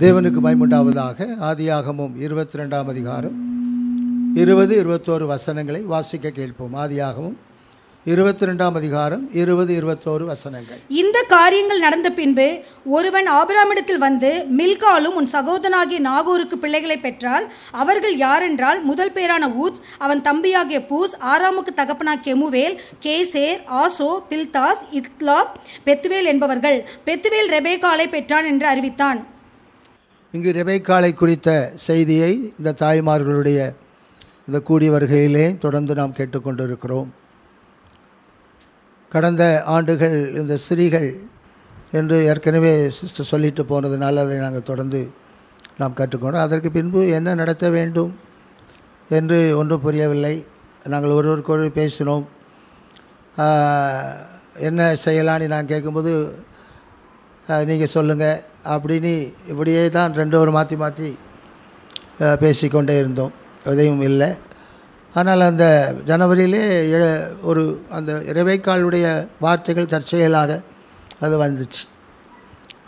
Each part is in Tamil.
தேவனுக்கு பயமுண்டாவதாக ஆதியாகமும் இருபத்தி ரெண்டாம் அதிகாரம் இருபது இருபத்தோரு வசனங்களை வாசிக்க கேட்போம். ஆதியாகமும் இருபத்தி ரெண்டாம் அதிகாரம் இருபது இருபத்தோரு வசனங்கள். இந்த காரியங்கள் நடந்த பின்பு ஒருவன் ஆபிராமிடத்தில் வந்து மில்காலும் உன் சகோதரனாகிய நாகூருக்கு பிள்ளைகளை பெற்றால் அவர்கள் யாரென்றால் முதல் பேரான ஊத்ஸ் அவன் தம்பியாகிய பூஸ் ஆறாமுக்கு தகப்பனா கெமுவேல் கேசேர் ஆசோ பில்தாஸ் இத்லாப் பெத்துவேல் என்பவர்கள். பெத்துவேல் ரெபேகாலை பெற்றான் என்று அறிவித்தான். இங்கு ரெபைக்காலை குறித்த செய்தியை இந்த தாய்மார்களுடைய இந்த கூடிய வருகையிலே தொடர்ந்து நாம் கேட்டுக்கொண்டிருக்கிறோம். கடந்த ஆண்டுகள் இந்த ஸ்திரீகள் என்று ஏற்கனவே சிஸ்டர் சொல்லிட்டு போனதுனால அதை நாங்கள் தொடர்ந்து நாம் கற்றுக்கொண்டோம். அதற்கு பின்பு என்ன நடத்த வேண்டும் என்று ஒன்றும் புரியவில்லை. நாங்கள் ஒருவருக்கொரு பேசினோம். என்ன செய்யலான்னு நான் கேட்கும்போது நீங்கள் சொல்லுங்கள் அப்படின்னு இப்படியே தான் ரெண்டு ஒரு மாற்றி மாற்றி பேசிக்கொண்டே இருந்தோம். எதையும் இல்லை. ஆனால் அந்த ஜனவரியிலே ஒரு அந்த இறைவைக்காலுடைய வார்த்தைகள் தற்செயலாக அது வந்துச்சு.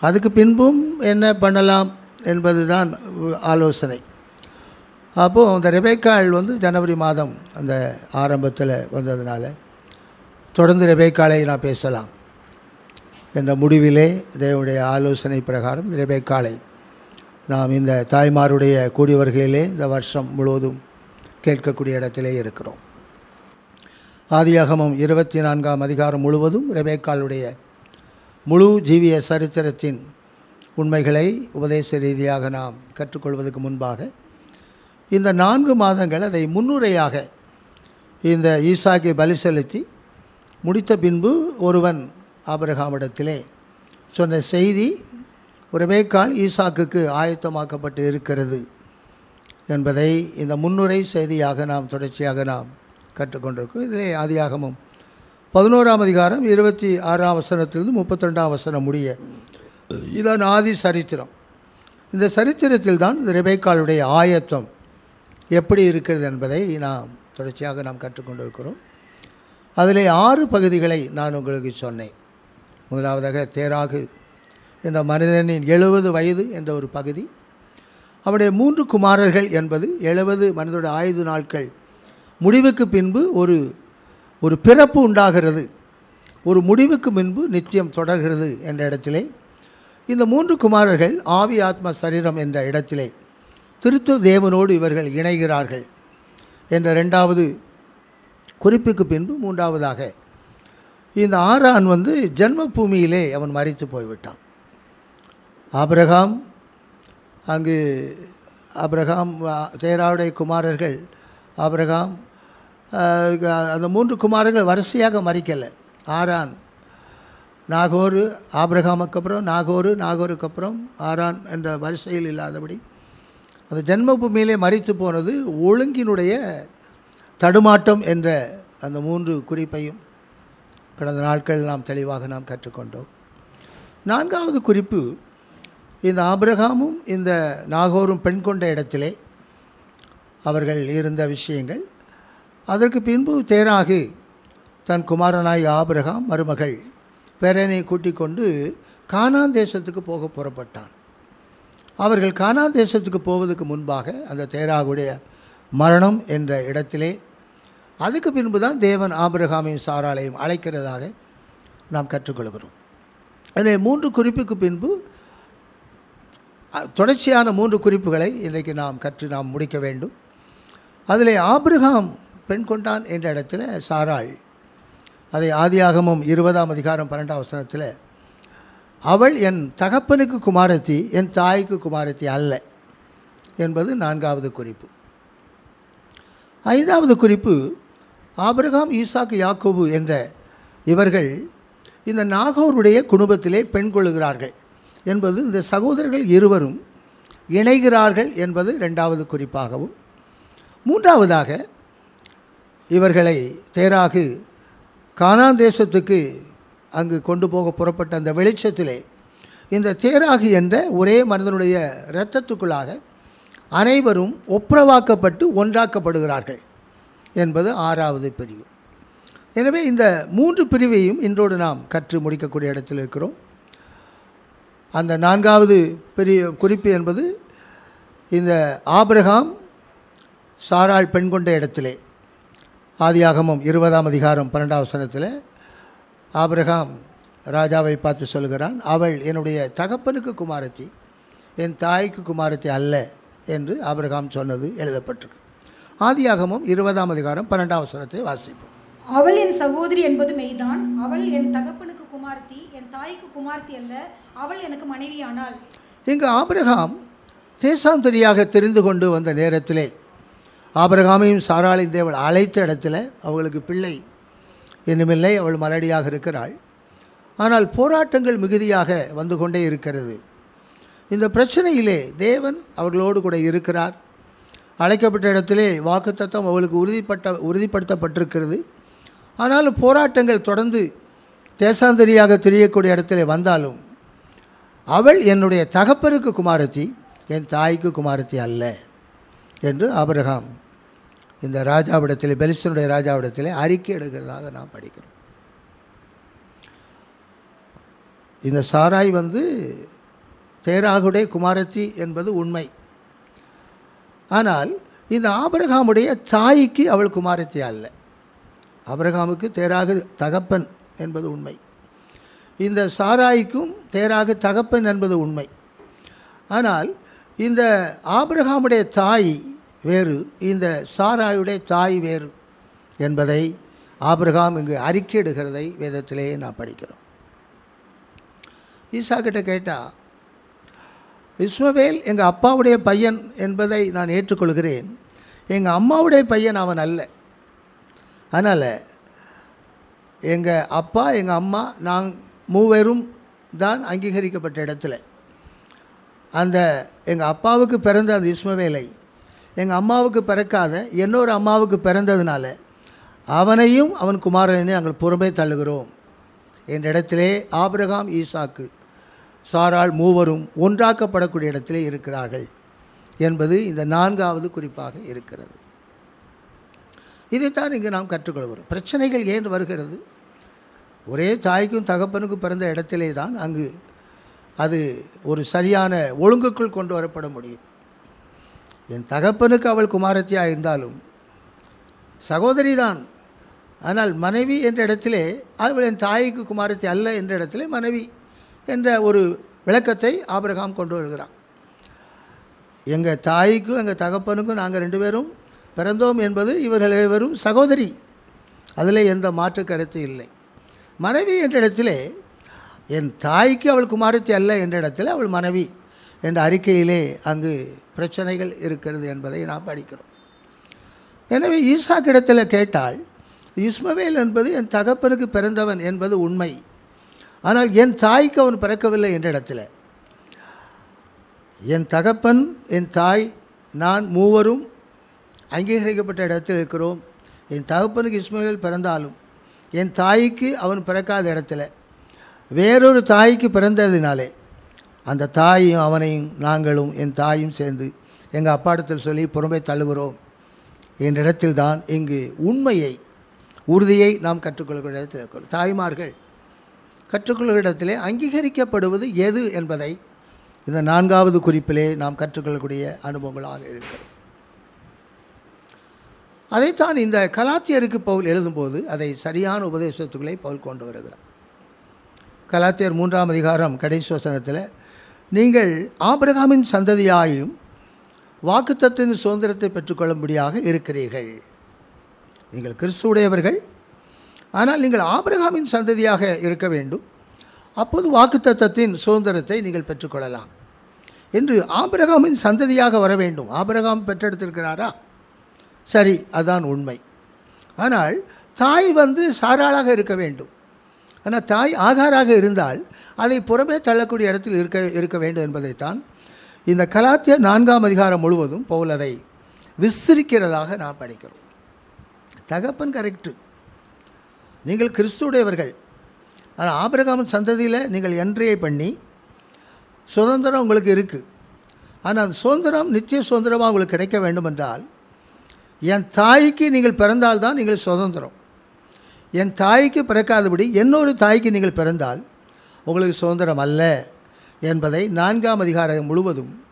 அதுக்கு பின்பும் என்ன பண்ணலாம் என்பது தான் ஆலோசனை. அப்போது அந்த ரெபேக்கால் வந்து ஜனவரி மாதம் அந்த ஆரம்பத்தில் வந்ததுனால தொடர்ந்து ரெபேக்காலை நான் பேசலாம். என்ற முடிவிலே தேவனுடைய ஆலோசனை பிரகாரம் ரெபேக்காலை நாம் இந்த தாய்மாருடைய கூடி வருகையிலே இந்த வருஷம் முழுவதும் கேட்கக்கூடிய இடத்திலே இருக்கிறோம். ஆதியாகமம் இருபத்தி நான்காம் அதிகாரம் முழுவதும் ரெபேக்காளுடைய முழு ஜீவிய சரித்திரத்தின் உண்மைகளை உபதேச ரீதியாக நாம் கற்றுக்கொள்வதற்கு முன்பாக இந்த நான்கு மாதங்கள் அதை முன்னுரையாக இந்த ஈசாக்கை பலி செலுத்தி முடித்த பின்பு ஒருவன் ஆபிரகாமிடத்திலே சொன்ன செய்தி ரெபேக்காள் ஈசாக்குக்கு ஆயத்தமாக்கப்பட்டு இருக்கிறது என்பதை இந்த முன்னுரை செய்தியாக நாம் தொடர்ச்சியாக நாம் கற்றுக்கொண்டிருக்கோம் இதிலே ஆதியாகமும் பதினோராம் அதிகாரம் இருபத்தி ஆறாம் வசனத்திலிருந்து முப்பத்தி ரெண்டாம் வசனம் முடிய இதான் ஆதி சரித்திரம். இந்த சரித்திரத்தில் தான் இந்த ரெபேக்காளுடைய ஆயத்தம் எப்படி இருக்கிறது என்பதை நாம் தொடர்ச்சியாக நாம் கற்றுக்கொண்டிருக்கிறோம். அதிலே ஆறு பகுதிகளை நான் உங்களுக்கு சொன்னேன். முதலாவதாக தேராகு என்ற மனிதனின் எழுபது வயது என்ற ஒரு பகுதி. அவருடைய மூன்று குமாரர்கள் என்பது எழுபது மனிதோட ஆயுத நாட்கள். முடிவுக்கு பின்பு ஒரு ஒரு பிறப்பு உண்டாகிறது. ஒரு முடிவுக்கு முன்பு நிச்சயம் தொடர்கிறது என்ற இடத்திலே. இந்த மூன்று குமாரர்கள் ஆவி ஆத்ம சரீரம் என்ற இடத்திலே. திருத்து தேவனோடு இவர்கள் இணைகிறார்கள். என்ற ரெண்டாவது குறிப்புக்கு பின்பு மூன்றாவதாக இந்த ஆரான் வந்து ஜென்ம பூமியிலே அவன் மறித்து போய்விட்டான். ஆபிரகாம் அங்கு ஆபிரகாம் ஆ- தேராவுடைய குமாரர்கள் ஆபிரகாம் அந்த மூன்று குமாரர்கள் வரிசையாக மறிக்கலை. ஆரான் நாகோரு ஆபிரகாமுக்கு அப்புறம் நாகோரு நாகோருக்கு அப்புறம் ஆரான் என்ற வரிசையில் இல்லாதபடி அந்த ஜென்மபூமியிலே மறித்து போனது ஒழுங்கினுடைய தடுமாட்டம் என்ற அந்த மூன்று குறிப்பையும் கடந்த நாட்கள் நாம் தெளிவாக நாம் கற்றுக்கொண்டோம். நான்காவது குறிப்பு இந்த ஆபிரகாமும் இந்த நாகோரும் பெண் கொண்ட இடத்திலே அவர்கள் இருந்த விஷயங்கள். அதற்கு பின்பு தேராகு தன் குமாரனாய் ஆபிரகாம் மருமகள் பேரனை கூட்டிக் கொண்டு கானான் தேசத்துக்கு போக புறப்பட்டான். அவர்கள் கானான் தேசத்துக்கு போவதற்கு முன்பாக அந்த தேராகுடைய மரணம் என்ற இடத்திலே அதுக்கு பின்பு தான் தேவன் ஆபிரகாமையும் சாராலையும் அழைக்கிறதாக நாம் கற்றுக்கொள்கிறோம். எனவே மூன்று குறிப்புக்கு பின்பு தொடர்ச்சியான மூன்று குறிப்புகளை இன்றைக்கு நாம் கற்று நாம் முடிக்க வேண்டும். அதில் ஆபிரகாம் பெண் கொண்டான் என்ற இடத்துல சாராள் அதை ஆதியாகமும் இருபதாம் அதிகாரம் பன்னெண்டாம் வசனத்தில் அவள் என் தகப்பனுக்கு குமாரத்தி என் தாய்க்கு குமாரத்தி அல்ல என்பது நான்காவது குறிப்பு. ஐந்தாவது குறிப்பு ஆபிரகாம் ஈசாக்கு யாக்கோபு என்ற இவர்கள் இந்த நாகோருடைய குடும்பத்திலே பெண் கொள்கிறார்கள் என்பது இந்த சகோதரர்கள் இருவரும் இணைகிறார்கள் என்பது ரெண்டாவது குறிப்பாகவும். மூன்றாவதாக இவர்களை தேராகு கானான் தேசத்துக்கு அங்கு கொண்டு போக புறப்பட்ட அந்த வெளிச்சத்திலே இந்த தேராகு என்ற ஒரே மனிதனுடைய இரத்தத்துக்குள்ளாக அனைவரும் ஒப்புரவாக்கப்பட்டு ஒன்றாக்கப்படுகிறார்கள். என்பது ஆறாவது பிரிவு. எனவே இந்த மூன்று பிரிவையும் இன்றோடு நாம் கற்று முடிக்கக்கூடிய இடத்தில் இருக்கிறோம். அந்த நான்காவது பெரிய குறிப்பு என்பது இந்த ஆபிரகாம் சாராள் பெண் கொண்ட இடத்திலே ஆதியாகமும் இருபதாம் அதிகாரம் பன்னெண்டாம் வசனத்தில் ஆபிரகாம் ராஜாவை பார்த்து சொல்கிறான் அவள் என்னுடைய தகப்பனுக்கு குமாரத்தி என் தாய்க்கு குமாரத்தி அல்ல என்று ஆபிரகாம் சொன்னது எழுதப்பட்டிருக்கு. ஆதியாகமம் இருபதாம் அதிகாரம் பன்னெண்டாம் வசனத்தை வாசிப்போம். அவள் என் சகோதரி என்பது மெய்தான். அவள் என் தகப்பனுக்கு குமார்த்தி என் தாய்க்கு குமார்த்தி அல்ல. அவள் எனக்கு மனைவியானாள். இங்கு ஆபிரகாம் தேசாந்தரியாக தெரிந்து கொண்டு வந்த நேரத்திலே ஆபிரகாமையும் சாராளின் தேவள் அழைத்த இடத்துல அவளுக்கு பிள்ளை இன்னுமில்லை அவள் மலடியாக இருக்கிறாள். ஆனால் போராட்டங்கள் மிகுதியாக வந்து கொண்டே இருக்கிறது. இந்த பிரச்சனையிலே தேவன் அவர்களோடு கூட இருக்கிறார். அழைக்கப்பட்ட இடத்திலே வாக்குத்தத்தம் அவளுக்கு உறுதிப்பட்ட உறுதிப்படுத்தப்பட்டிருக்கிறது. ஆனாலும் போராட்டங்கள் தொடர்ந்து தேசாந்தரியாக தெரியக்கூடிய இடத்திலே வந்தாலும் அவள் என்னுடைய தகப்பனுக்கு குமாரத்தி என் தாய்க்கு குமாரத்தி அல்ல என்று ஆபிரகாம் இந்த ராஜாவிடத்தில் பெலிஸ்தனுடைய ராஜாவிடத்தில் அறிக்கை எடுக்கிறதாக நாம் படிக்கிறோம். இந்த சாராய் வந்து தேராகுடைய குமாரத்தி என்பது உண்மை. ஆனால் இந்த ஆபரகாமுடைய தாய்க்கு அவள் குமாரத்தி அல்ல. ஆபரகாமுக்கு தேராகு தகப்பன் என்பது உண்மை. இந்த சாராய்க்கும் தேராக தகப்பன் என்பது உண்மை. ஆனால் இந்த ஆபிரகாமுடைய தாய் வேறு இந்த சாராயுடைய தாய் வேறு என்பதை ஆபிரகாம் இங்கு அறிக்கையிடுகிறதை வேதத்திலேயே நான் படிக்கிறோம். ஈசா கிட்ட கேட்டால் இஸ்மவேல் எங்கள் அப்பாவுடைய பையன் என்பதை நான் ஏற்றுக்கொள்கிறேன். எங்கள் அம்மாவுடைய பையன் அவன் அல்ல. அதனால் எங்கள் அப்பா எங்கள் அம்மா நான் மூவரும் தான் அங்கீகரிக்கப்பட்ட இடத்துல. அந்த எங்கள் அப்பாவுக்கு பிறந்த அந்த இஸ்மவேலை எங்கள் அம்மாவுக்கு பிறக்காத இன்னொரு அம்மாவுக்கு பிறந்ததுனால அவனையும் அவன் குமாரனையும் நாங்கள் புறமே தள்ளுகிறோம். என்ற இடத்திலே ஆபிரகாம் ஈசாக்கு சாரால் மூவரும் ஒன்றாக்கப்படக்கூடிய இடத்திலே இருக்கிறார்கள் என்பது இந்த நான்காவது குறிப்பாக இருக்கிறது. இதைத்தான் இங்கு நாம் கற்றுக்கொள்கிறோம். பிரச்சனைகள் ஏன் வருகிறது? ஒரே தாய்க்கும் தகப்பனுக்கும் பிறந்த இடத்திலே தான் அங்கு அது ஒரு சரியான ஒழுங்குக்குள் கொண்டு வரப்பட முடியும். என் தகப்பனுக்கு அவள் குமாரத்தியாக இருந்தாலும் சகோதரி தான். ஆனால் மனைவி என்ற இடத்திலே அவள் என் தாய்க்கு குமாரத்தி அல்ல என்ற இடத்திலே மனைவி என்ற ஒரு விளக்கத்தை ஆபிரகாம் கொண்டு வருகிறான். எங்கள் தாய்க்கும் எங்கள் தகப்பனுக்கும் நாங்கள் ரெண்டு பேரும் பிறந்தோம் என்பது இவர்கள் இருவரும் சகோதரி. அதில் எந்த மாற்று கருத்து இல்லை. மனைவி என்ற இடத்திலே என் தாய்க்கு அவள் குமாரத்தி அல்ல என்ற இடத்துல அவள் மனைவி என்ற அறிக்கையிலே அங்கு பிரச்சனைகள் இருக்கிறது என்பதை நாம் படிக்கிறோம். எனவே ஈசாக்கிடத்தில் கேட்டால் இஸ்மவேல் என்பது என் தகப்பனுக்கு பிறந்தவன் என்பது உண்மை. ஆனால் என் தாய்க்கு அவன் பிறக்கவில்லை என்ற இடத்துல. என் தகப்பன் என் தாய் நான் மூவரும் அங்கீகரிக்கப்பட்ட இடத்தில் இருக்கிறோம். என் தகப்பனுக்கு இஸ்மவேல் பிறந்தாலும் என் தாய்க்கு அவன் பிறக்காத இடத்துல. வேறொரு தாய்க்கு பிறந்ததினாலே அந்த தாயும் அவனையும் நாங்களும் என் தாயும் சேர்ந்து எங்கள் அப்பாடத்தில் சொல்லி புறம்பை தள்ளுகிறோம் என்ற இடத்தில்தான் இங்கு உண்மையை உறுதியை நாம் கற்றுக்கொள்கிற இடத்தில் இருக்கிறோம். தாய்மார்கள் கற்றுக்கொள்கிற இடத்திலே அங்கீகரிக்கப்படுவது எது என்பதை இந்த நான்காவது குறிப்பிலே நாம் கற்றுக்கொள்ளக்கூடிய அனுபவங்களாக இருக்கிறது. அதைத்தான் இந்த கலாத்தியருக்கு பவுல் எழுதும்போது அதை சரியான உபதேசத்துக்களை பவுல் கொண்டு வருகிறார். கலாத்தியர் மூன்றாம் அதிகாரம் கடைசி வசனத்தில் நீங்கள் ஆபிரகாமின் சந்ததியாயும் வாக்குத்தத்தின் சுதந்திரத்தை பெற்றுக்கொள்ளும்படியாக இருக்கிறீர்கள். நீங்கள் கிறிஸ்துவுடையவர்கள் ஆனால் நீங்கள் ஆபிரகாமின் சந்ததியாக இருக்க வேண்டும். அப்போது வாக்குத்தத்தத்தின் சுதந்திரத்தை நீங்கள் பெற்றுக்கொள்ளலாம். என்று ஆபிரகாமின் சந்ததியாக வர வேண்டும். ஆபிரகாம் பெற்றெடுத்திருக்கிறாரா? சரி அதான் உண்மை. ஆனால் தாய் வந்து சாராளாக இருக்க வேண்டும். ஆனால் தாய் ஆகாராக இருந்தால் அதை புறமே தள்ளக்கூடிய இடத்தில் இருக்க இருக்க வேண்டும் என்பதைத்தான் இந்த கலாத்திய நான்காம் அதிகாரம் முழுவதும் பவுல் அதை விஸ்திரிக்கிறதாக நாம் படிக்கிறோம். தகப்பன் கரெக்டு நீங்கள் கிறிஸ்துடையவர்கள் ஆனால் ஆபிரகாம் சந்ததியில் நீங்கள் என்ட்ரியை பண்ணி சுதந்திரம் உங்களுக்கு இருக்குது ஆனால் அந்த சுதந்திரம் நித்திய சுதந்திரமாக உங்களுக்கு கிடைக்க வேண்டும் என்றால் என் தாய்க்கு நீங்கள் பிறந்தால்தான் நீங்கள் சுதந்திரம். என் தாய்க்கு பிறக்காதபடி இன்னொரு தாய்க்கு நீங்கள் பிறந்தால் உங்களுக்கு சுதந்திரம் அல்ல என்பதை நான்காம் அதிகாரம் முழுவதும்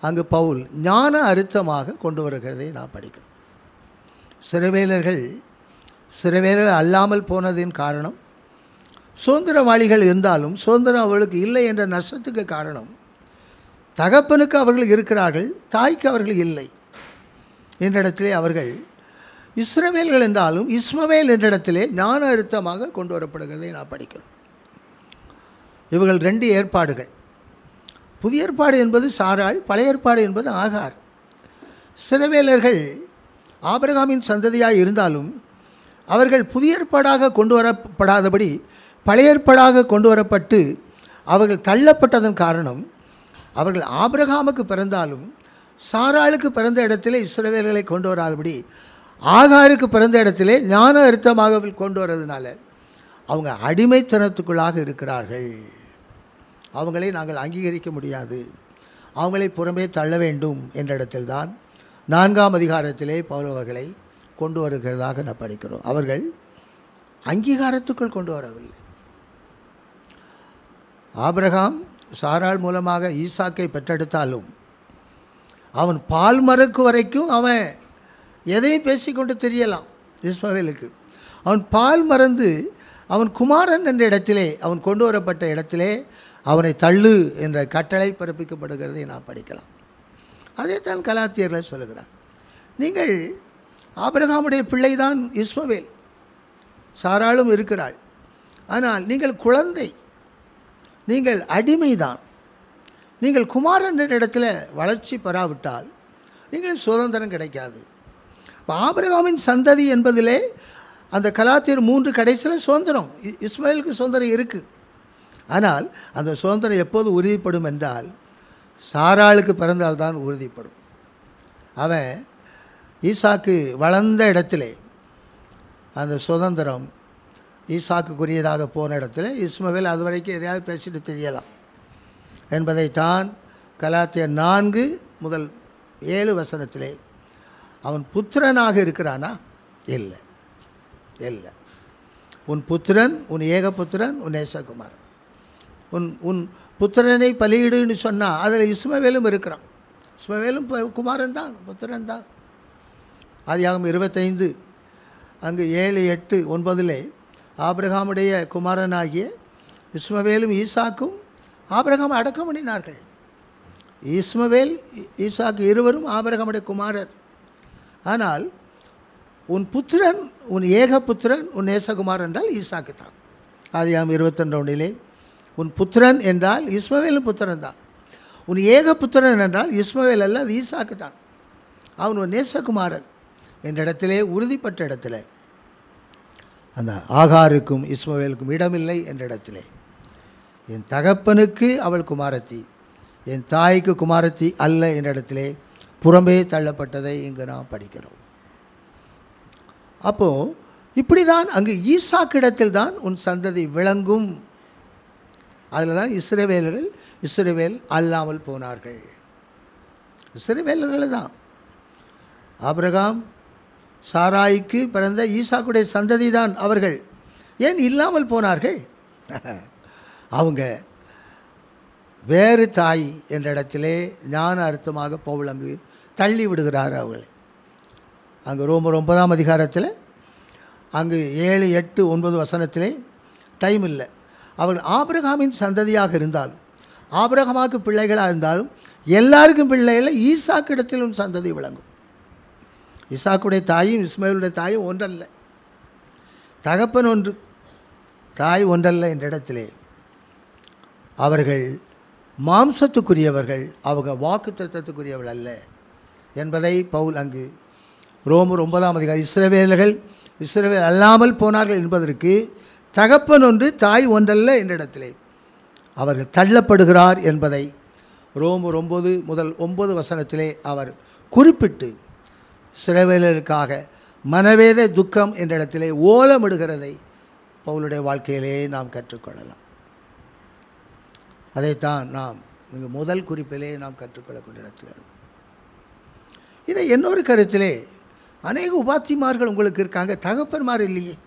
அங்கு பவுல் ஞான அறுத்தமாக கொண்டு வருகிறதை நான் படிக்கிறேன் சிறுவேலர்கள் சிறுவேலர்கள் அல்லாமல் போனதின் காரணம். சுதந்திரவாளிகள் இருந்தாலும் சுதந்திரம் அவர்களுக்கு இல்லை என்ற நஷ்டத்துக்கு காரணம். தகப்பனுக்கு அவர்கள் இருக்கிறார்கள் தாய்க்கு அவர்கள் இல்லை என்ற இடத்திலே அவர்கள் இஸ்ரவேல்கள் என்றாலும் இஸ்மவேல் என்றிடத்திலே ஞான அழுத்தமாக கொண்டு வரப்படுகிறதை நான் படிக்கிறோம். இவர்கள் ரெண்டு ஏற்பாடுகள். புதிய ஏற்பாடு என்பது சாராள் பழைய ஏற்பாடு என்பது ஆகார். சிறவேலர்கள் ஆபிரகாமின் சந்ததியாக இருந்தாலும் அவர்கள் புதிய ஏற்பாடாக கொண்டு வரப்படாதபடி பழைய ஏற்பாடாக கொண்டு வரப்பட்டு அவர்கள் தள்ளப்பட்டதன் காரணம் அவர்கள் ஆபிரகாமுக்கு பிறந்தாலும் சாராளுக்கு பிறந்த இடத்திலே இஸ்ரவேல்களை கொண்டு வராதபடி ஆகாருக்கு பிறந்த இடத்திலே ஞான அர்த்தமாக கொண்டு வர்றதுனால அவங்க அடிமைத்தனத்துக்குள்ளாக இருக்கிறார்கள். அவங்களை நாங்கள் அங்கீகரிக்க முடியாது. அவங்களை புறமே தள்ள வேண்டும் என்ற இடத்தில்தான் நான்காம் அதிகாரத்திலே பௌரவர்களை கொண்டு வருகிறதாக நான் படிக்கிறோம். அவர்கள் அங்கீகாரத்துக்குள் கொண்டு வரவில்லை. ஆபிரகாம் சாராள் மூலமாக ஈசாக்கை பெற்றெடுத்தாலும் அவன் பால் மறுக்கு வரைக்கும் அவன் எதையும் பேசிக்கொண்டு தெரியலாம் இஸ்மவேலுக்கு. அவன் பால் மறந்து அவன் குமாரன் என்ற இடத்திலே அவன் கொண்டு வரப்பட்ட இடத்திலே அவனை தள்ளு என்ற கட்டளை பிறப்பிக்கப்படுகிறதை நான் படிக்கலாம். அதைத்தான் கலாத்தியர்கள் சொல்லுகிறார். நீங்கள் ஆபிரகாமுடைய பிள்ளைதான் இஸ்மவேல். சாராளும் இருக்கிறாள். ஆனால் நீங்கள் குழந்தை. நீங்கள் அடிமைதான். நீங்கள் குமாரன் என்ற இடத்துல வளர்ச்சி பெறாவிட்டால் நீங்கள் சுதந்திரம் கிடைக்காது. இப்போ ஆபிரகாமின் சந்ததி என்பதிலே அந்த கலாத்தியர் மூன்று கடைசியில் சுதந்திரம். இ- இஸ்மாயிலுக்கு சுதந்திரம் இருக்குது ஆனால் அந்த சுதந்திரம் எப்போது உறுதிப்படும் என்றால் சாராளுக்கு பிறந்தால்தான் உறுதிப்படும். அவன் ஈசாக்கு வளர்ந்த இடத்திலே அந்த சுதந்திரம் ஈசாக்குக்குரியதாக போன இடத்துல. இஸ்மவேல் அது வரைக்கும் எதையாவது பேசிட்டு தெரியலாம். என்பதைத்தான் கலாத்திய நான்கு முதல் ஏழு வசனத்திலே அவன் புத்திரனாக இருக்கிறானா? இல்லை. இல்லை. உன் புத்திரன் உன் ஏகபுத்திரன் உன் ஏசகுமார் உன் உன் புத்திரனை பலியிடுன்னு சொன்னால் அதில் இஸ்மவேலும் இருக்கிறான். இஸ்மவேலும் குமாரன் தான் புத்திரன் தான் அதிகாரம் இருபத்தைந்து அங்கு ஏழு எட்டு ஒன்பதிலே ஆபிரகாமுடைய குமாரனாகிய இஸ்மவேலும் ஈசாக்கும் ஆபிரகாம் அடக்கம் பண்ணினார்கள். இஸ்மவேல் ஈசாக்கு இருவரும் ஆபிரகாமுடைய குமாரர். ஆனால் உன் புத்திரன் உன் ஏக புத்திரன் உன் நேசகுமார் என்றால் ஈசாக்கு தான். ஆதியாம் இருபத்தெண்டு ஒன்றிலே உன் புத்திரன் என்றால் இஸ்மவேலும் புத்திரன் தான். உன் ஏக புத்திரன் என்றால் இஸ்மவேல் அல்ல அது ஈசாக்கு தான். அவன் உன் நேசகுமாரன். என்ற இடத்திலே உறுதிப்பட்ட இடத்துல. அந்த ஆகாருக்கும் இஸ்மவேலுக்கும் இடமில்லை என்ற இடத்திலே. என் தகப்பனுக்கு அவள் குமாரத்தி என் தாய்க்கு குமாரத்தி அல்ல என்ற இடத்திலே புறம்பே தள்ளப்பட்டதை இங்கு நாம் படிக்கிறோம். அப்போது இப்படி தான் அங்கு ஈசாக்கிடத்தில் தான் உன் சந்ததி விளங்கும். அதில் தான் இஸ்ரவேலர்கள் இஸ்ரவேல் அல்லாமல் போனார்கள். இஸ்ரவேலர்கள் தான் ஆபிரகாம் சாராய்க்கு பிறந்த ஈசாக்குடைய சந்ததி தான் அவர்கள். ஏன் இல்லாமல் போனார்கள்? அவங்க வேறு தாய் என்ற இடத்திலே ஞான அர்த்தமாக பவுல் தள்ளி விடுகிறார் அவர்களை. அங்கு ரொம்ப ஒன்பதாம் அதிகாரத்தில் அங்கு ஏழு எட்டு ஒன்பது வசனத்திலே டைம் இல்லை. அவர்கள் ஆபிரகாமின் சந்ததியாக இருந்தாலும் ஆபிரகமாக்கு பிள்ளைகளாக இருந்தாலும் எல்லாருக்கும் பிள்ளைகள் ஈசாக்கிடத்திலும் சந்ததி விளங்கும் இசாக்குடைய தாயும் இஸ்மாயிலுடைய தாயும் ஒன்றல்ல. தகப்பன் ஒன்று தாய் ஒன்றல்ல என்ற இடத்திலே அவர்கள் மாம்சத்துக்குரியவர்கள் அவங்க வாக்கு தத்துவத்துக்குரியவர்கள் அல்ல என்பதை பவுல் அங்கு ரோமர் ஒன்பதாம் அதிகாரம் இஸ்ரவேலர்கள் இஸ்ரவேல் அல்லாமல் போனார்கள் என்பதற்கு தகப்பன் ஒன்று தாய் ஒன்றல்ல என்ற இடத்திலே அவர்கள் தள்ளப்படுகிறார் என்பதை ரோமர் ஒன்பது முதல் ஒன்பது வசனத்திலே அவர் குறிப்பிட்டு சிறவேலருக்காக மனவேத துக்கம் என்ற இடத்திலே ஓலமிடுகிறதை பவுலுடைய வாழ்க்கையிலே நாம் கற்றுக்கொள்ளலாம். அதைத்தான் நாம் இங்கு முதல் குறிப்பிலே நாம் கற்றுக்கொள்ளக்கூடிய இடத்தில் இதை இன்னொரு கருத்திலே அநேக உபாத்திமார்கள் உங்களுக்கு இருக்காங்க தகப்பன்மார் இல்லையே.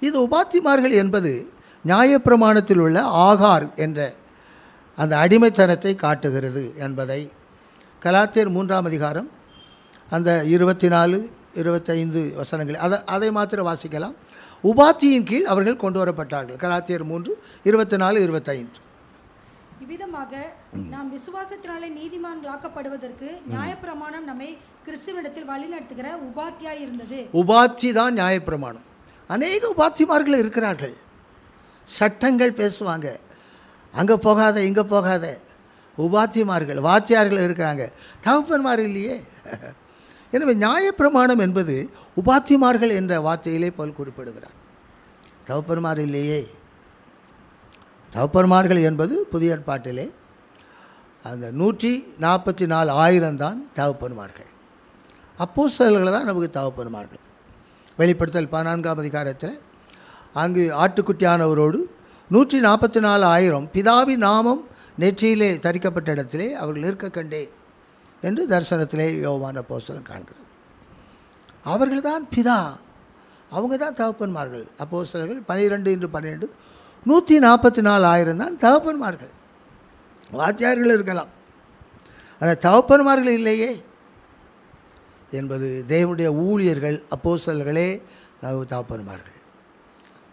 இது உபாத்திமார்கள் என்பது நியாயப்பிரமாணத்தில் உள்ள ஆகார் என்ற அந்த அடிமைத்தனத்தை காட்டுகிறது என்பதை கலாத்தியர் மூன்றாம் அதிகாரம் அந்த இருபத்தி நாலு இருபத்தைந்து வசனங்கள் அதை அதை மாத்திரம் வாசிக்கலாம். உபாத்தியின் கீழ் அவர்கள் கொண்டு வரப்பட்டார்கள். கலாத்தியர் மூன்று இருபத்தி நாலு இருபத்தைந்து. இவ்விதமாக நாம் விசுவாசத்தினாலே நீதிமான்களாக்கப்படுவதற்கு நியாயப்பிரமாணம் நம்மை கிறிஸ்துவனிடத்தில் வழிநடத்துகிற உபாத்தியாய் இருந்தது. உபாத்தி தான் நியாயப்பிரமாணம். அநேக உபாத்திமார்கள் இருக்கிறார்கள். சட்டங்கள் பேசுவாங்க. அங்கே போகாத இங்கே போகாத. உபாத்திமார்கள் வாத்தியார்கள் இருக்கிறாங்க. தகப்பன்மார் இல்லையே. எனவே நியாயப்பிரமாணம் என்பது உபாத்திமார்கள் என்ற வார்த்தையிலே போல் குறிப்பிடுகிறார். தவப்பெருமார் இல்லையே. தவப்பெருமார்கள் என்பது புதிய ஏற்பாட்டிலே அந்த நூற்றி நாற்பத்தி நாலு ஆயிரம் தான் தகப்பன்மார்கள் அப்போஸ்தலர்கள் தான் நமக்கு தவப்பெருமார்கள். வெளிப்படுத்தல் பதினான்காம் அதிகாரத்தில் அங்கு ஆட்டுக்குட்டியானவரோடு நூற்றி நாற்பத்தி நாலு ஆயிரம் பிதாவி நாமம் நெற்றியிலே தரிக்கப்பட்ட இடத்திலே அவர்கள் இருக்க கண்டேன். என்று தரிசனத்திலே யோவான போஸ்தலம் காண்கிறது அவர்கள்தான் பிதா. அவங்க தான் தகப்பன்மார்கள். அப்போஸ்தலர்கள் பன்னிரெண்டு இன்று பன்னிரெண்டு நூற்றி நாற்பத்தி நாலு ஆயிரம் தான் தகப்பன்மார்கள். வாத்தியார்கள் இருக்கலாம். ஆனால் தகப்பன்மார்கள் இல்லையே என்பது தேவனுடைய ஊழியர்கள் அப்போசல்களே நமக்கு தகப்பன்மார்கள்.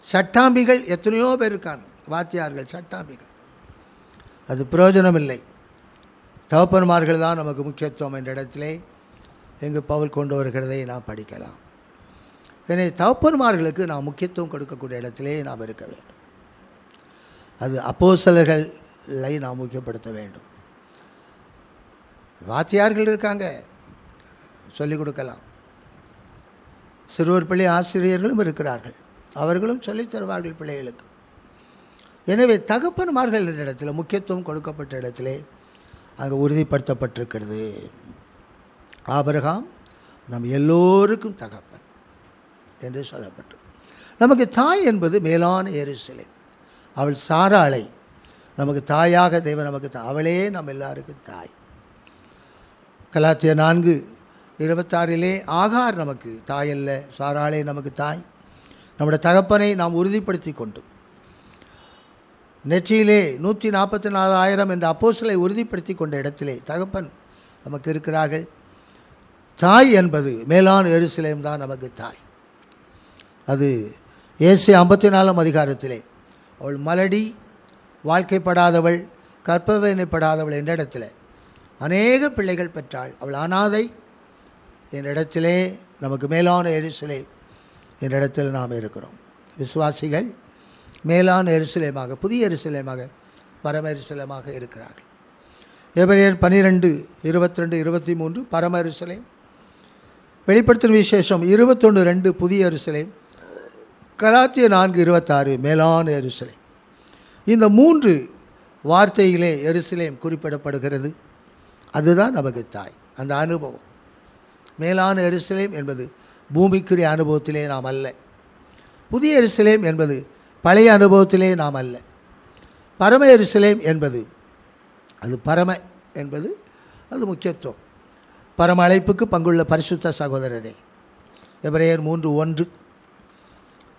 சட்டாம்பிகள் எத்தனையோ பேர் இருக்காங்க. வாத்தியார்கள் சட்டாம்பிகள். அது பிரயோஜனம் இல்லை தகப்பன்மார்கள் தான் நமக்கு முக்கியத்துவம் என்ற இடத்திலே எங்கு பவுல் கொண்டு வருகிறதை நாம் படிக்கலாம். எனவே தகப்பன்மார்களுக்கு நாம் முக்கியத்துவம் கொடுக்கக்கூடிய இடத்திலே நாம் இருக்க வேண்டும். அது அப்போஸ்தலர்களை நாம் முக்கியப்படுத்த வேண்டும். வாத்தியார்கள் இருக்காங்க. சொல்லிக் கொடுக்கலாம். சிறுவர் பிள்ளை ஆசிரியர்களும் இருக்கிறார்கள். அவர்களும் சொல்லித் தருவார்கள் பிள்ளைகளுக்கு. எனவே தகப்பன்மார்கள் என்ற இடத்துல முக்கியத்துவம் கொடுக்கப்பட்ட இடத்திலே அங்கே உறுதிப்படுத்தப்பட்டிருக்கிறது. ஆபரகாம் நம் எல்லோருக்கும் தகப்பன் என்று சொல்லப்பட்டு நமக்கு தாய் என்பது மேலான எரிசிலை அவள் சாராளை நமக்கு தாயாக தெய்வம் நமக்கு தா- அவளே நம் எல்லாருக்கும் தாய். கலாத்திய நான்கு இருபத்தாறிலே ஆகார் நமக்கு தாய் அல்ல சாராளே நமக்கு தாய். நம்முடைய தகப்பனை நாம் உறுதிப்படுத்தி கொண்டு நெற்றியிலே நூற்றி நாற்பத்தி நாலாயிரம் என்ற அப்போசலை உறுதிப்படுத்தி கொண்ட இடத்திலே தகப்பன் நமக்கு இருக்கிறார்கள். தாய் என்பது மேலான எருசலேம் தான் நமக்கு தாய். அது ஏசி ஐம்பத்தி நாலாம் அதிகாரத்திலே அவள் மலடி வாழ்க்கைப்படாதவள் கற்பவேனைப்படாதவள் என்ற இடத்துல அநேக பிள்ளைகள் பெற்றாள். அவள் அனாதை என்ற இடத்திலே நமக்கு மேலான எரிசிலை என்ற இடத்தில் நாம் இருக்கிறோம். விசுவாசிகள் மேலான எருசலேமாக புதிய எருசலேமாக பரம எரிசிலமாக இருக்கிறார்கள். எபிரேயர் பன்னிரெண்டு இருபத்தி ரெண்டு இருபத்தி மூன்று பரம எரிசிலை வெளிப்படுத்தும் விசேஷம் இருபத்தொன்று ரெண்டு புதிய எரிசிலை கலாத்திய நான்கு இருபத்தாறு மேலான எரிசிலை இந்த மூன்று வார்த்தையிலே எருசலேம் குறிப்பிடப்படுகிறது. அதுதான் நமக்கு தாய் அந்த அனுபவம். மேலான எருசலேம் என்பது பூமிக்குரிய அனுபவத்திலே நாம் அல்ல. புதிய எருசலேம் என்பது பழைய அனுபவத்திலே நாம் அல்ல. பரம எருசலேம் என்பது அது பரம என்பது அது முக்கியத்துவம். பரம அழைப்புக்கு பங்குள்ள பரிசுத்த சகோதரரே. எபிரேயர் மூன்று ஒன்று.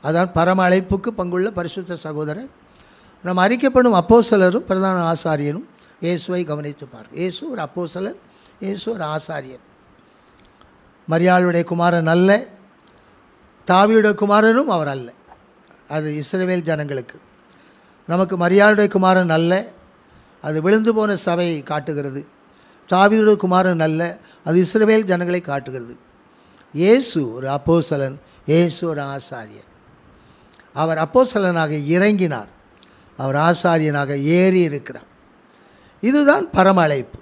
அதான் பரம அழைப்புக்கு பங்குள்ள பரிசுத்த சகோதரர். நம்ம அறிக்கப்படும் அப்போசலரும் பிரதான ஆசாரியனும் இயேசுவை கவனித்துப்பார். இயேசு ஒரு அப்போசலர் இயேசு ஒரு ஆசாரியன் மரியாளுடைய குமாரன் அல்ல தாவியுடைய குமாரனும் அவர் அல்ல. அது இஸ்ரவேல் ஜனங்களுக்கு. நமக்கு மரியாளுடைய குமாரன் அல்ல அது விழுந்து போன சபையை காட்டுகிறது. தாவியுடைய குமாரன் அல்ல அது இஸ்ரவேல் ஜனங்களை காட்டுகிறது. இயேசு ஒரு அப்போசலன் இயேசு ஒரு ஆசாரியன். அவர் அப்போசலனாக இறங்கினார். அவர் ஆசாரியனாக ஏறி இருக்கிறார். இதுதான் பரம அழைப்பு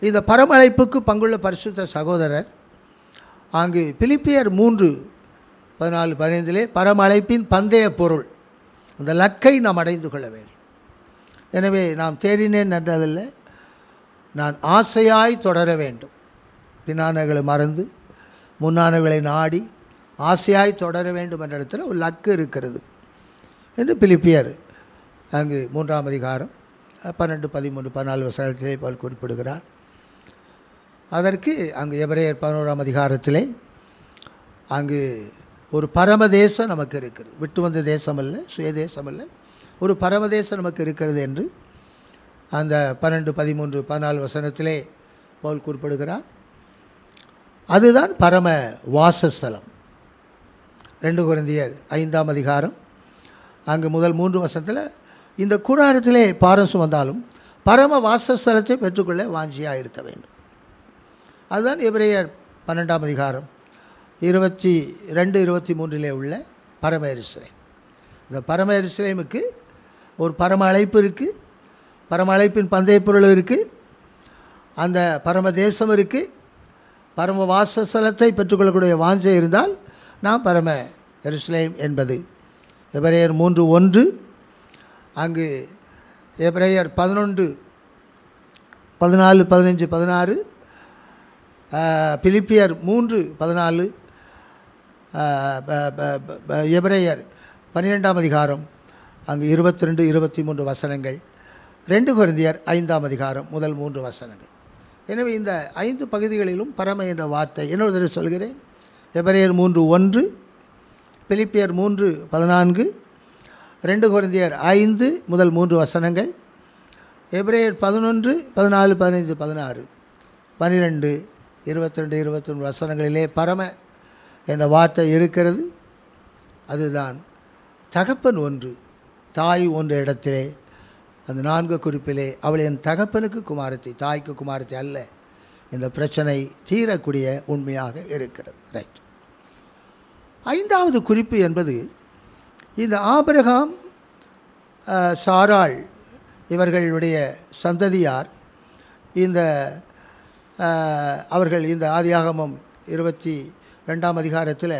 இந்த பரம அழைப்புக்கு பங்குள்ள பரிசுத்த சகோதரர் அங்கு பிலிப்பியர் மூன்று பதினாலு பதினைந்திலே பரமழைப்பின் பந்தய பொருள். அந்த லக்கை நாம் அடைந்து கொள்ள வேண்டும். எனவே நாம் தேறினேன் என்றதில்லை. நான் ஆசையாய் தொடர வேண்டும். பின்னானங்களை மறந்து முன்னானவர்களை நாடி ஆசையாய் தொடர வேண்டும் என்ற இடத்துல ஒரு லக்கு இருக்கிறது என்று பிலிப்பியர் அங்கு மூன்றாம் அதிகாரம் பன்னெண்டு பதிமூன்று பதினாலு வசனத்திலே போல் குறிப்பிடுகிறார். அதற்கு அங்கு எபிரேயர் பதினோராம் அதிகாரத்திலே அங்கு ஒரு பரமதேசம் நமக்கு இருக்கிறது. விட்டு வந்த தேசம் அல்ல சுயதேசம் அல்ல ஒரு பரமதேசம் நமக்கு இருக்கிறது என்று அந்த பன்னெண்டு பதிமூன்று பதினாலு வசனத்திலே போல் குறிப்பிடுகிறார். அதுதான் பரம வாசஸ்தலம். ரெண்டு குழந்தையர் ஐந்தாம் அதிகாரம். அங்கு முதல் மூன்று வருஷத்தில் இந்த கூடாரத்திலே பாரம் சுமந்தாலும் பரம வாசஸ்தலத்தை பெற்றுக்கொள்ள வாஞ்சியாக இருக்க வேண்டும். அதுதான் எபிரேயர் பன்னெண்டாம் அதிகாரம். இருபத்தி ரெண்டு இருபத்தி மூன்றிலே உள்ள பரமேரிசிலை இந்த பரம ஒரு பரம அழைப்பு இருக்குது பரம அழைப்பின் பந்தய பொருள் இருக்குது அந்த பரம தேசம் இருக்குது பரம வாசஸ்தலத்தை பெற்றுக்கொள்ளக்கூடிய வாஞ்சை இருந்தால் நான் பரம எருசலேம் என்பது. எபிரேயர் மூன்று ஒன்று. அங்கு எபிரேயர் பதினொன்று பதினாலு பதினஞ்சு பதினாறு. பிலிப்பியர் மூன்று பதினாலு. எபிரேயர் பன்னிரெண்டாம் அதிகாரம் அங்கு இருபத்தி ரெண்டு இருபத்தி மூன்று வசனங்கள் ரெண்டு குருந்தியர் ஐந்தாம் அதிகாரம் முதல் மூன்று வசனங்கள். எனவே இந்த ஐந்து பகுதிகளிலும் பரம என்ற வார்த்தை இன்னொரு தடவை சொல்கிறேன். எபிரேயர் மூன்று ஒன்று பிலிப்பியர் மூன்று பதினான்கு ரெண்டு குருந்தியர் ஐந்து முதல் மூன்று வசனங்கள் எபிரேயர் பதினொன்று பதினாலு பதினைந்து பதினாறு பன்னிரெண்டு இருபத்தி ரெண்டு இருபத்தொன்று வசனங்களிலே பரம என்ற வார்த்தை இருக்கிறது. அதுதான். தகப்பன் ஒன்று தாய் ஒன்று இடத்திலே அந்த நான்கு குறிப்பிலே அவள் என் தகப்பனுக்கு குமாரத்தை தாய்க்கு குமாரத்தை அல்ல என்ற பிரச்சனை தீரக்கூடிய உண்மையாக இருக்கிறது. ரைட் ஐந்தாவது குறிப்பு என்பது இந்த ஆபிரகாம் சாராள் இவர்களுடைய சந்ததியார் இந்த அவர்கள் இந்த ஆதியாகமம் இருபத்தி ரெண்டாம் அதிகாரத்தில்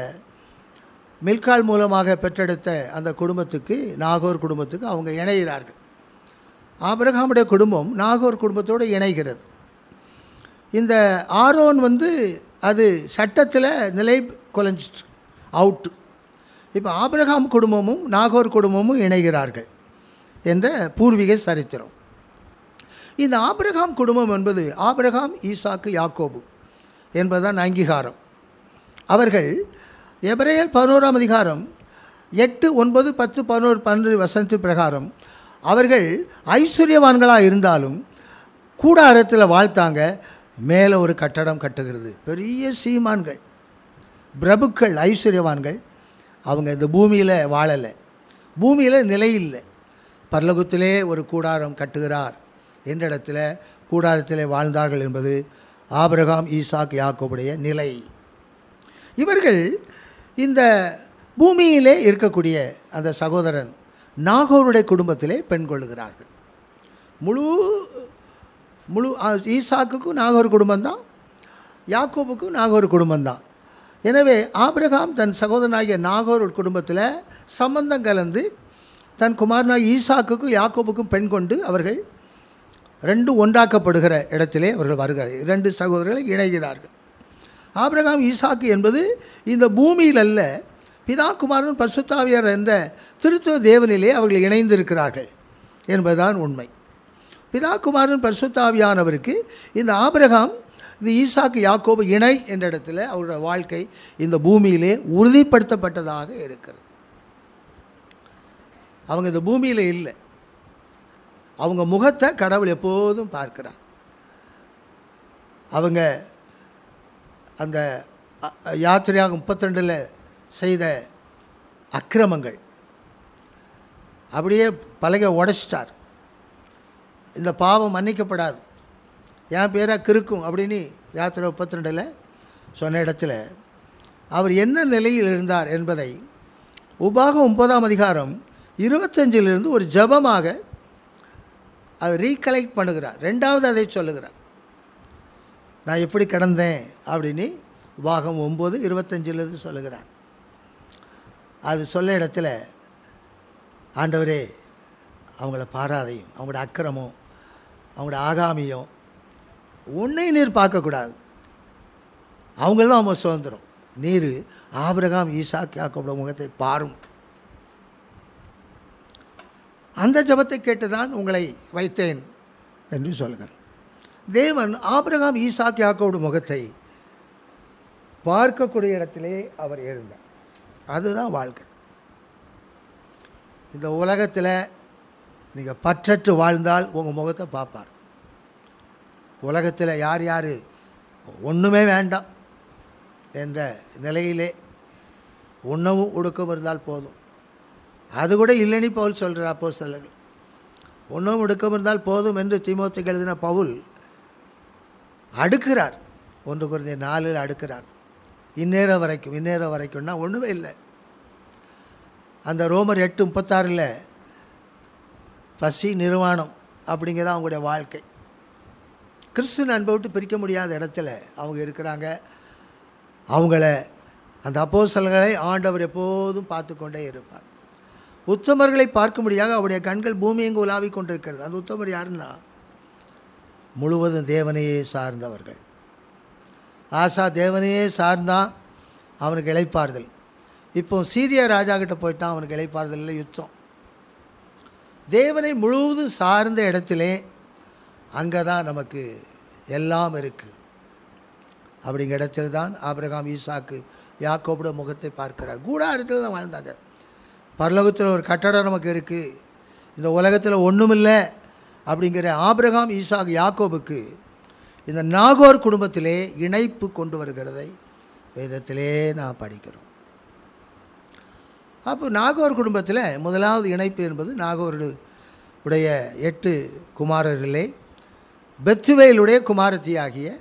மில்கால் மூலமாக பெற்றெடுத்த அந்த குடும்பத்துக்கு நாகோர் குடும்பத்துக்கு அவங்க இணைகிறார்கள். ஆபிரகாமுடைய குடும்பம் நாகோர் குடும்பத்தோடு இணைகிறது. இந்த ஆரோன் வந்து அது சட்டத்தில் நிலை குலைஞ்சிச்சு அவுட்டு இப்போ ஆபிரகாம் குடும்பமும் நாகோர் குடும்பமும் இணைகிறார்கள் என்ற பூர்வீக சரித்திரம். இந்த ஆபிரகாம் குடும்பம் என்பது ஆபிரகாம் ஈசாக்கு யாக்கோபு என்பதுதான் அங்கீகாரம். அவர்கள் எபிரேயர் பதினோராம் அதிகாரம் எட்டு ஒன்பது பத்து பதினோரு பன்னெண்டு வசனத்தின் பிரகாரம் அவர்கள் ஐஸ்வர்யவான்களாக இருந்தாலும் கூடாரத்தில் வாழ்த்தாங்க மேலே ஒரு கட்டடம் கட்டுகிறது. பெரிய சீமான்கள் பிரபுக்கள் ஐஸ்வர்யவான்கள் அவங்க இந்த பூமியில் வாழலை. பூமியில் நிலையில்லை பரலோகத்திலே ஒரு கூடாரம் கட்டுகிறார். என்ற இடத்துல? கூடாரத்திலே வாழ்ந்தார்கள் என்பது ஆபிரகாம் ஈசாக் யாக்கோபுடைய நிலை. இவர்கள் இந்த பூமியிலே இருக்கக்கூடிய அந்த சகோதரன் நாகோருடைய குடும்பத்திலே பெண் கொள்ளுகிறார்கள். முழு முழு ஈசாக்குக்கும் நாகோர் குடும்பம்தான் யாக்கோபுக்கும் நாகோர் குடும்பம்தான். எனவே ஆபிரகாம் தன் சகோதரனாகிய நாகோர் குடும்பத்தில் சம்பந்தம் கலந்து தன் குமாரனாகிய ஈசாக்குக்கும் யாக்கோபுக்கும் பெண் கொண்டு அவர்கள் ரெண்டும் ஒன்றாக்கப்படுகிற இடத்திலே அவர்கள் வருகிறார். இரண்டு சகோதரர்களை இணைகிறார்கள். ஆபிரகாம் ஈசாக்கு என்பது இந்த பூமியில் அல்ல பிதா குமாரன் பரிசுத்தாவியர் என்ற திருத்துவ தேவனிலே அவர்கள் இணைந்திருக்கிறார்கள் என்பதுதான் உண்மை. பிதா குமாரன் பரிசுத்தாவியானவருக்கு இந்த ஆபிரகாம் இந்த ஈசாக்கு யாக்கோபு இணை என்ற இடத்துல அவருடைய வாழ்க்கை இந்த பூமியிலே உறுதிப்படுத்தப்பட்டதாக இருக்கிறது. அவங்க இந்த பூமியில் இல்லை. அவங்க முகத்தை கடவுள் எப்போதும் பார்க்கிறார். அவங்க அந்த யாத்திரையாக முப்பத்தி ரெண்டில் செய்த அக்கிரமங்கள். அப்படியே பலகை உடைச்சிட்டார். இந்த பாவம் மன்னிக்கப்படாது. என் பேராக கிறுக்கும் அப்படின்னு யாத்திரை முப்பத்தி ரெண்டில் சொன்ன இடத்துல அவர் என்ன நிலையில் இருந்தார் என்பதை உபாகம் ஒன்பதாம் அதிகாரம் இருபத்தஞ்சிலிருந்து ஒரு ஜெபமாக அவர் ரீகலெக்ட் பண்ணுகிறார். ரெண்டாவது அதை சொல்லுகிறார். நான் எப்படி கிடந்தேன் அப்படின்னு வாகம் ஒம்பது இருபத்தஞ்சிலிருந்து சொல்லுகிறார் அது சொல்ல இடத்துல ஆண்டவரே அவங்கள பாராதையும் அவங்களோட அக்கிரமம் அவங்களோட ஆகாமியம் ஒன்றையும் நீர் பார்க்கக்கூடாது. அவங்கள அவங்க சுதந்திரம். நீர் ஆபிரகாம் ஈசா கேட்கப்பட முகத்தை பாரும். அந்த ஜெபத்தை கேட்டுதான் உங்களை வைத்தேன் என்று சொல்கிறேன் தேவன் ஆபிரகாம் ஈசாக் யாக்கோடு முகத்தை பார்க்கக்கூடிய இடத்திலே அவர் இருந்தார். அதுதான் வாழ்க்கை. இந்த உலகத்தில் நீங்கள் பற்றற்று வாழ்ந்தால் உங்கள் முகத்தை பார்ப்பார். உலகத்தில் யார் யார்? ஒன்றுமே வேண்டாம் என்ற நிலையிலே உணவும் உடுக்கம் இருந்தால் போதும். அது கூட இல்லைன்னு பவுல் சொல்கிறார் அப்போ சிலர்கள் உணவும் உடுக்கம் இருந்தால் போதும் என்று திமுக எழுதின பவுல் அடுக்கிறார். ஒன்று குறைந்த நாலில் அடுக்கிறார். இந்நேரம் வரைக்கும் இந்நேரம் வரைக்கும்னா ஒன்றுமே இல்லை. அந்த ரோமர் எட்டு முப்பத்தாறில் பசி நிர்வாணம் அப்படிங்கிறது அவங்களுடைய வாழ்க்கை. கிறிஸ்து அன்பை விட்டு பிரிக்க முடியாத இடத்துல அவங்க இருக்கிறாங்க. அவங்கள அந்த அப்போசல்களை ஆண்டவர் எப்போதும் பார்த்து கொண்டே இருப்பார். உத்தமர்களை பார்க்க முடியாத அவருடைய கண்கள் பூமி உலாவி உலாவிக் கொண்டிருக்கிறது. அந்த உத்தமர் யாருன்னா முழுவதும் தேவனையே சார்ந்தவர்கள். ஆசா தேவனையே சார்ந்தான் அவனுக்கு இளைப்பாறுதல். இப்போ சீரிய ராஜா கிட்ட போயிட்டான் அவனுக்கு இளைப்பாறுதல் இல்லை யுத்தம். தேவனை முழுவதும் சார்ந்த இடத்திலே அங்கே தான் நமக்கு எல்லாம் இருக்குது அப்படிங்கிற இடத்துல தான் ஆபிரகாம் ஈசாக்கு யாக்கோபுட முகத்தை பார்க்கிறார். கூடாரத்தில் தான் வாழ்ந்தாங்க பரலோகத்தில் ஒரு கட்டடம் நமக்கு இருக்குது இந்த உலகத்தில் ஒன்றுமில்லை அப்படிங்கிற ஆபிரகாம் ஈசாக் யாக்கோபுக்கு இந்த நாகோர் குடும்பத்திலே இணைப்பு கொண்டு வருகிறதை வேதத்திலே நான் படிக்கிறோம். அப்போ நாகோர் குடும்பத்தில் முதலாவது இணைப்பு என்பது நாகோரு உடைய எட்டு குமாரர்களே. பெத்துவேலுடைய குமாரத்தியாகிய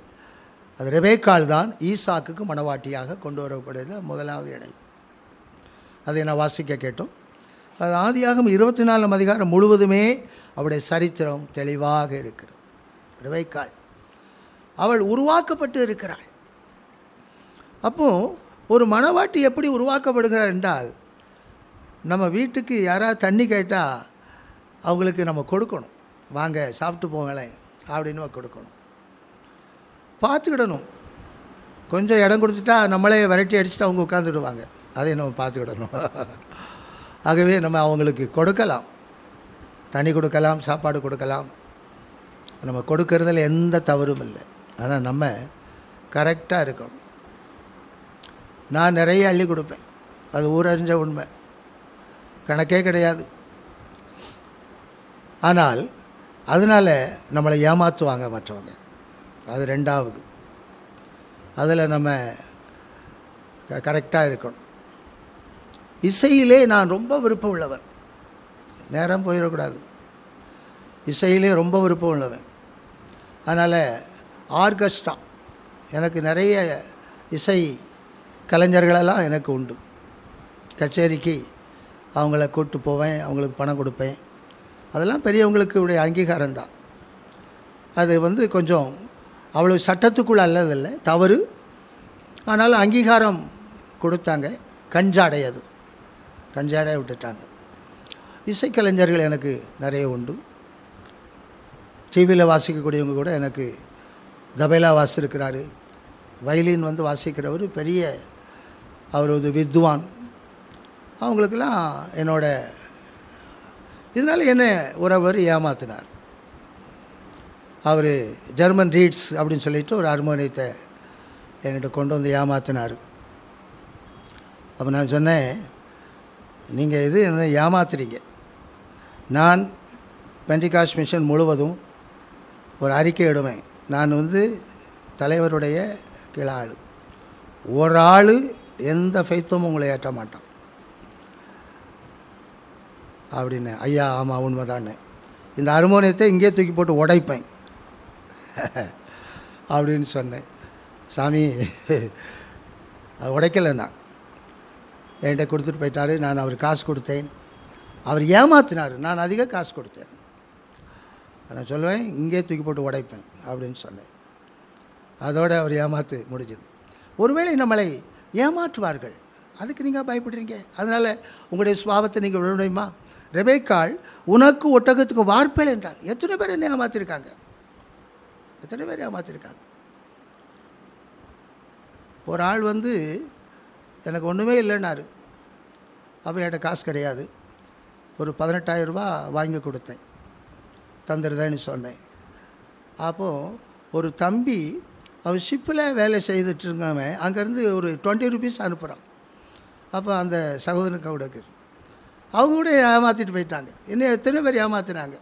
அது ரெபேக்கால் தான் ஈசாக்குக்கு மனவாட்டியாக கொண்டு வரப்படுகிற முதலாவது இணைப்பு. அதை நான் வாசிக்க கேட்டோம். அது ஆதியாகம் இருபத்தி நாலாம் அதிகாரம் முழுவதுமே அவருடைய சரித்திரம் தெளிவாக இருக்கிறது. ரெபேக்காள் அவள் உருவாக்கப்பட்டு இருக்கிறாள். அப்போது ஒரு மணவாட்டி எப்படி உருவாக்கப்படுகிறார் என்றால் நம்ம வீட்டுக்கு யாராவது தண்ணி கேட்டால் அவங்களுக்கு நம்ம கொடுக்கணும். வாங்க சாப்பிட்டு போங்களேன் அப்படின்னு கொடுக்கணும். பார்த்துக்கிடணும். கொஞ்சம் இடம் கொடுத்துட்டா நம்மளே வெரைட்டி அடிச்சுட்டு அவங்க உட்காந்துடுவாங்க அதை நம்ம பார்த்துக்கிடணும். ஆகவே நம்ம அவங்களுக்கு கொடுக்கலாம். தண்ணி கொடுக்கலாம் சாப்பாடு கொடுக்கலாம். நம்ம கொடுக்கறதுல எந்த தவறும் இல்லை. ஆனால் நம்ம கரெக்டாக இருக்கணும். நான் நிறைய அள்ளி கொடுப்பேன். அது ஊரறிஞ்ச உண்மை. கணக்கே கிடையாது. ஆனால் அதனால் நம்மளை ஏமாற்றுவாங்க மற்றவங்க. அது ரெண்டாவது. அதில் நம்ம கரெக்டாக இருக்கணும். இசையிலே நான் ரொம்ப விருப்பம் உள்ளவன் நேரம் போயிடக்கூடாது. இசையிலே ரொம்ப விருப்பம் உள்ளவன் அதனால் ஆர்கஸ்ட்ரா எனக்கு நிறைய இசை கலைஞர்களெல்லாம் எனக்கு உண்டு. கச்சேரிக்கு அவங்கள கூப்பிட்டு போவேன் அவங்களுக்கு பணம் கொடுப்பேன். அதெல்லாம் பெரியவங்களுக்கு உடைய அங்கீகாரம் தான். அது வந்து கொஞ்சம் அவ்வளோ சட்டத்துக்குள்ள அல்லதில்லை தவறு. ஆனால் அங்கீகாரம் கொடுத்தாங்க. கஞ்சாடை அது. கஞ்சாடாக விட்டுட்டாங்க. இசைக்கலைஞர்கள் எனக்கு நிறைய உண்டு. டிவியில் வாசிக்கக்கூடியவங்க கூட எனக்கு தபேலா வாசிருக்கிறாரு வயலின் வந்து வாசிக்கிறவர் பெரிய அவர் ஒரு வித்வான். அவங்களுக்கெல்லாம் என்னோட இதனால் என்ன உறவர் ஏமாத்தினார். அவர் ஜெர்மன் ரீட்ஸ் அப்படின்னு சொல்லிட்டு ஒரு ஹார்மோனியத்தை என்கிட்ட கொண்டு வந்து ஏமாத்தினார். அப்போ நான் சொன்னேன் நீங்கள் இது என்ன ஏமாத்துறீங்க? நான் பெண்டிகாஸ்ட் மிஷன் முழுவதும் ஒரு அறிக்கை இடுவேன். நான் வந்து தலைவருடைய கீழே ஆள். ஒரு ஆள் எந்த ஃபைத்தும் உங்களை ஏற்ற மாட்டான். அப்படின்னு ஐயா ஆமாம் உண்மைதான்னு. இந்த அருமோனியத்தை இங்கேயே தூக்கி போட்டு உடைப்பேன். அப்படின்னு சொன்னேன். சாமி அது உடைக்கலை நான். என்கிட்ட கொடுத்துட்டு போயிட்டாரு. நான் அவர் காசு கொடுத்தேன். அவர் ஏமாத்தினார். நான் அதிக காசு கொடுத்தேன். நான் சொல்லுவேன் இங்கே தூக்கி போட்டு உடைப்பேன் அப்படின்னு சொன்னேன். அதோடு அவர் ஏமாத்து முடிஞ்சது. ஒருவேளை நம்மளை ஏமாற்றுவார்கள். அதுக்கு நீங்கள் பயப்படுறீங்க. அதனால் உங்களுடைய சுவாபத்தை நீங்கள் விட முடியுமா? ரெபேக்காள் உனக்கு ஒட்டகத்துக்கு வார்ப்பேல் என்றால் எத்தனை பேர் என்ன ஏமாத்திருக்காங்க? எத்தனை பேர் ஏமாத்திருக்காங்க? ஒரு ஆள் வந்து எனக்கு ஒன்றுமே இல்லைன்னாரு. அப்போ என்கிட்ட காசு கிடையாது. ஒரு பதினெட்டாயிரம் ரூபா வாங்கி கொடுத்தேன். தந்துடுதேன்னு சொன்னேன். அப்போது ஒரு தம்பி அவன் ஷிப்பில் வேலை செய்துட்டு இருக்கவன் அங்கேருந்து ஒரு டுவெண்ட்டி ருபீஸ் அனுப்புகிறான் அப்போ அந்த சகோதரனுக்கு கவுடக்கு அவங்க கூட ஏமாற்றிட்டு போயிட்டாங்க. இன்னும் எத்தனை பேர் ஏமாத்துனாங்க.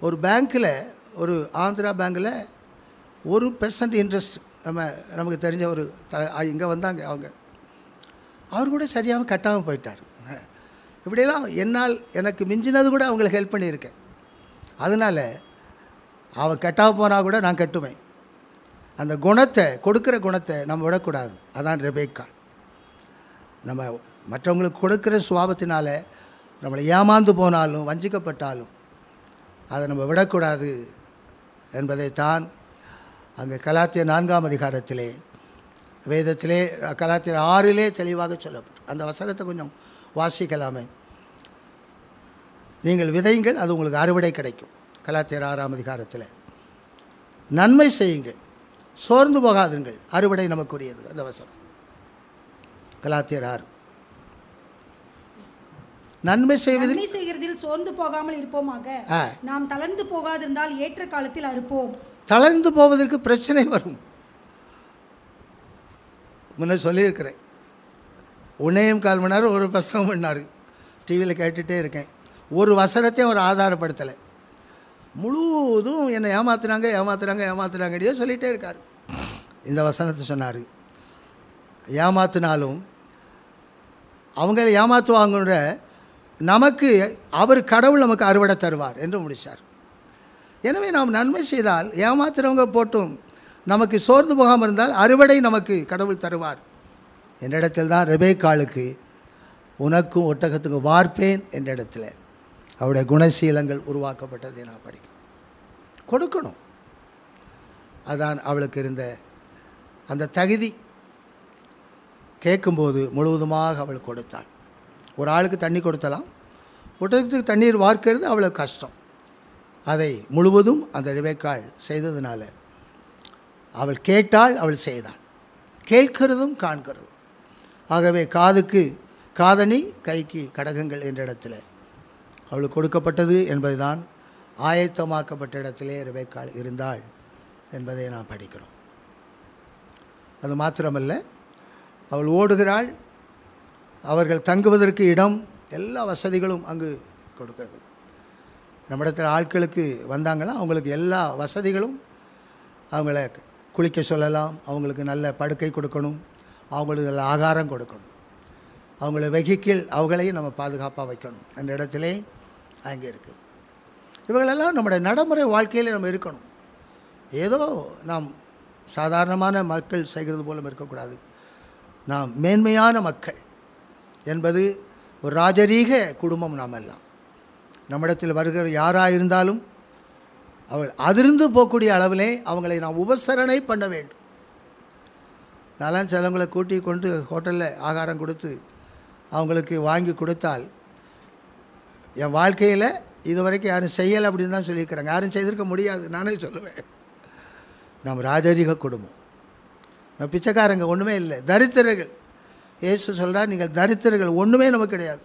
ஒரு பேங்க்கில் ஒரு ஆந்திரா பேங்க்கில் ஒரு பெர்சன்ட் இன்ட்ரெஸ்ட் நம்ம நமக்கு தெரிஞ்ச ஒரு த இங்கே வந்தாங்க அவங்க. அவர் கூட சரியாக கட்டாமல் போயிட்டார். இப்படியெல்லாம் என்னால் எனக்கு மிஞ்சினது கூட அவங்களுக்கு ஹெல்ப் பண்ணியிருக்கேன். அதனால் அவன் கட்டாக போனால் கூட நான் கட்டுவேன். அந்த குணத்தை கொடுக்குற குணத்தை நம்ம விடக்கூடாது. அதான் ரெபேக்கா. நம்ம மற்றவங்களுக்கு கொடுக்குற சுவாபத்தினால் நம்மளை ஏமாந்து போனாலும் வஞ்சிக்கப்பட்டாலும் அதை நம்ம விடக்கூடாது என்பதைத்தான் அங்கே கலாத்திய நான்காம் அதிகாரத்திலே வேதத்திலே கலாத்திய ஆறிலே தெளிவாக சொல்லப்பட்டு அந்த வசனத்தை கொஞ்சம் வாசிக்கலாமே. நீங்கள் விதையுங்கள் அது உங்களுக்கு அறுவடை கிடைக்கும் கலாத்தியர் ஆறாம் அதிகாரத்தில். நன்மை செய்யுங்கள் சோர்ந்து போகாதுங்கள் அறுவடை நமக்குரியது அந்த வசனம். கலாத்தியர் ஆறு. நன்மை செய்வதில் நன்மை செய்கிறதில் சோர்ந்து போகாமல் இருப்போமாக. நாம் தளர்ந்து போகாதிருந்தால் ஏற்ற காலத்தில் அறுப்போம். தளர்ந்து போவதற்கு பிரச்சனை வரும். முன்னே சொல்லியிருக்கிறேன். உன்னையும் கால் மணி நேரம் ஒரு பிரசங்கம் பண்ணார். டிவியில் கேட்டுகிட்டே இருக்கேன். ஒரு வசனத்தையும் அவர் ஆதாரப்படுத்தலை. முழுவதும் என்னை ஏமாத்துனாங்க ஏமாத்துறாங்க ஏமாத்துறாங்கடியே சொல்லிகிட்டே இருக்கார். இந்த வசனத்தை சொன்னார். ஏமாத்தினாலும் அவங்க ஏமாற்றுவாங்கன்ற நமக்கு அவர் கடவுள் நமக்கு அறுவடை தருவார் என்று முடித்தார் எனவே நாம் நன்மை செய்தால் ஏமாத்துறவங்க போட்டும் நமக்கு சோர்ந்து போகாமல் இருந்தால் அறுவடை நமக்கு கடவுள் தருவார். என்ற இடத்தில் தான் ரெபேக்காளுக்கு உனக்கும் ஒட்டகத்துக்கும் வார்ப்பேன் என்ற இடத்துல அவருடைய குணசீலங்கள் உருவாக்கப்பட்டதை நான் படிக்கிறேன் கொடுக்கணும். அதான் அவளுக்கு இருந்த அந்த தகுதி. கேட்கும்போது முழுவதுமாக அவள் கொடுத்தாள். ஒரு ஆளுக்கு தண்ணி கொடுத்தலாம். ஒட்டகத்துக்கு தண்ணீர் வார்க்கிறது அவ்வளோ கஷ்டம். அதை முழுவதும் அந்த ரிவேக்காள் செய்ததுனால அவள் கேட்டாள் அவள் செய்தாள். கேட்கிறதும் காண்கிறதும். ஆகவே காதுக்கு காதணி கைக்கு கடகங்கள் என்ற இடத்துல. அவளுக்கு கொடுக்கப்பட்டது என்பதுதான் ஆயத்தமாக்கப்பட்ட இடத்திலே ரிவேக்காள் இருந்தாள் என்பதை நாம் படிக்கிறோம். அது மாத்திரமல்ல அவள் ஓடுகிறாள் அவர்கள் தங்குவதற்கு இடம் எல்லா வசதிகளும் அங்கு கொடுக்கிறது. நம்மிடத்தில் ஆட்களுக்கு வந்தாங்கன்னா அவங்களுக்கு எல்லா வசதிகளும் அவங்கள குளிக்க சொல்லலாம் அவங்களுக்கு நல்ல படுக்கை கொடுக்கணும் அவங்களுக்கு நல்ல ஆகாரம் கொடுக்கணும். அவங்கள வெஹிக்கிள் அவங்களையும் நம்ம பாதுகாப்பாக வைக்கணும். அந்த இடத்துலே அங்கே இருக்குது இவங்களெல்லாம் நம்முடைய நடைமுறை வாழ்க்கையில் நம்ம இருக்கணும். ஏதோ நாம் சாதாரணமான மக்கள் செய்கிறது போலும் இருக்கக்கூடாது. நாம் மேன்மையான மக்கள் என்பது ஒரு ராஜரீக குடும்பம் நாம் எல்லாம் நம்மிடத்தில் வருகிற யாராக இருந்தாலும் அவள் அதிர்ந்து போகக்கூடிய அளவிலே அவங்களை நாம் உபசரணை பண்ண வேண்டும். நல்லா சிலவங்களை கூட்டி கொண்டு ஹோட்டலில் ஆகாரம் கொடுத்து அவங்களுக்கு வாங்கி கொடுத்தால் என் வாழ்க்கையில் இது வரைக்கும் யாரும் செய்யலை அப்படின்னு தான் சொல்லியிருக்கிறாங்க. யாரும் செய்திருக்க முடியாது. நானே சொல்லுவேன். நம்ம ராஜரிக குடும்பம். நம்ம பிச்சைக்காரங்க ஒன்றுமே இல்லை. தரித்திரர்கள். இயேசு சொல்கிறார் நீங்கள் தரித்திரர்கள் ஒன்றுமே நமக்கு கிடையாது.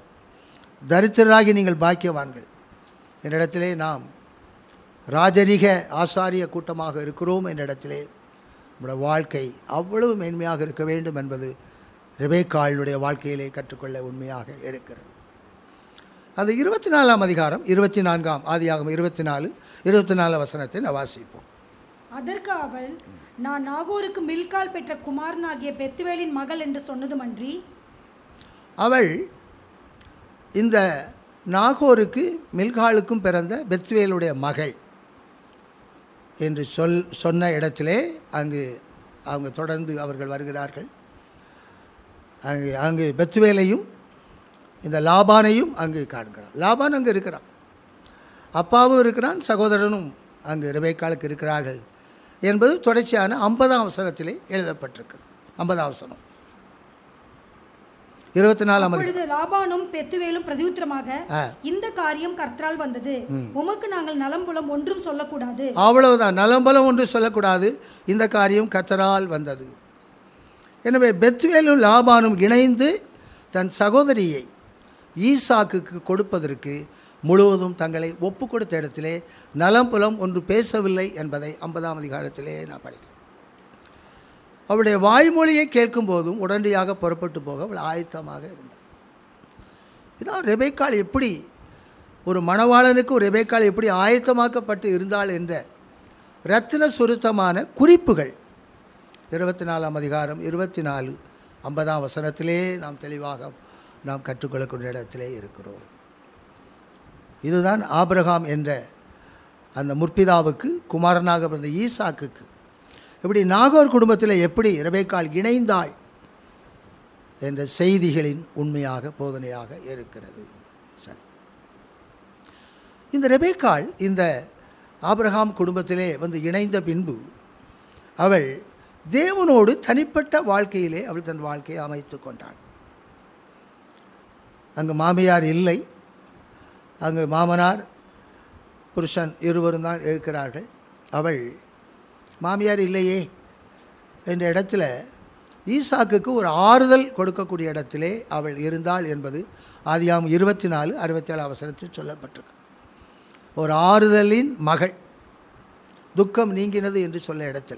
தரித்திரராகி நீங்கள் பாக்கியவான்கள். என்னிடத்திலே நாம் ராஜரீக ஆசாரிய கூட்டமாக இருக்கிறோம் என்ற இடத்திலே நம்முடைய வாழ்க்கை அவ்வளவு மேன்மையாக இருக்க வேண்டும் என்பது ரெபேக்காளுடைய வாழ்க்கையிலே கற்றுக்கொள்ள உண்மையாக இருக்கிறது. அந்த இருபத்தி நாலாம் அதிகாரம் இருபத்தி நான்காம் ஆதியாகம் இருபத்தி நாலு இருபத்தி நாலு வசனத்தை நான் வாசிப்போம். அதற்கு அவள் நான் நாகூருக்கு மில்கால் பெற்ற குமாரனாகிய பெத்துவேலின் மகள் என்று சொன்னதுமன்றி? அவள் இந்த நாகோருக்கு மில்காலுக்கும் பிறந்த பெத்வேலுடைய மகள் என்று சொல் சொன்ன இடத்திலே அங்கு அவங்க தொடர்ந்து அவர்கள் வருகிறார்கள். அங்கு அங்கு பெத்துவேலையும் இந்த லாபானையும் அங்கு காண்கிறான். லாபான் அங்கு இருக்கிறான். அப்பாவும் இருக்கிறான் சகோதரனும் அங்கு ரிபேக்காலுக்கு இருக்கிறார்கள் என்பது தொடர்ச்சியான ஐம்பதாம் அவசரத்திலே எழுதப்பட்டிருக்கிறது. ஐம்பதாம் அவசரம் இருபத்தி நாலாம். அப்பொழுது லாபானும் பெத்துவேலும் பிரதியுத்தரமாக. இந்த காரியம் கர்த்தரால் வந்தது. உமக்கு நாங்கள் நலம்புலம் ஒன்றும் சொல்லக்கூடாது. அவ்வளவுதான். நலம்பலம் ஒன்று சொல்லக்கூடாது. இந்த காரியம் கத்தரால் வந்தது. எனவே பெத்வேலும் லாபானும் இணைந்து தன் சகோதரியை ஈசாக்குக்கு கொடுப்பதற்கு முழுவதும் தங்களை ஒப்பு கொடுத்த இடத்திலே நலம்புலம் ஒன்று பேசவில்லை என்பதை ஐம்பதாம் அதிகாரத்திலே நான் படிக்கிறேன். அவளுடைய வாய்மொழியை கேட்கும் போதும் உடனடியாக புறப்பட்டு போக அவள் ஆயத்தமாக இருந்தாள். இதான் ரெபேக்காள் எப்படி ஒரு மணவாளனுக்கு ஒரு ரெபேக்காள் எப்படி ஆயத்தமாக்கப்பட்டு இருந்தாள் என்ற ரத்தின சுருத்தமான குறிப்புகள். இருபத்தி நாலாம் அதிகாரம் இருபத்தி நாலு ஐம்பதாம் வசனத்திலே நாம் தெளிவாக நாம் கற்றுக்கொள்ளக்கூடிய இடத்திலே இருக்கிறோம். இதுதான் ஆபிரகாம் என்ற அந்த முற்பிதாவுக்கு குமாரனாக பிறந்த ஈசாக்குக்கு இப்படி நாகோர் குடும்பத்தில் எப்படி ரபேக்கால் இணைந்தாள் என்ற செய்திகளின் உண்மையாக போதனையாக இருக்கிறது. சரி. இந்த ரெபேக்கால் இந்த ஆபிரகாம் குடும்பத்திலே வந்து இணைந்த பின்பு அவள் தேவனோடு தனிப்பட்ட வாழ்க்கையிலே அவள் தன் வாழ்க்கையை அமைத்து கொண்டாள். அங்கு மாமியார் இல்லை. அங்கு மாமனார் புருஷன் இருவரும் தான் இருக்கிறார்கள். அவள் மாமியார் இல்லையே என்ற இடத்துல ஈசாக்குக்கு ஒரு ஆறுதல் கொடுக்கக்கூடிய இடத்திலே அவள் இருந்தாள் என்பது ஆதியாம் இருபத்தி நாலு அறுபத்தேழு அவசரத்தில் சொல்லப்பட்டிருக்கு. ஒரு ஆறுதலின் மகள் துக்கம் நீங்கினது என்று சொல்ல இடத்துல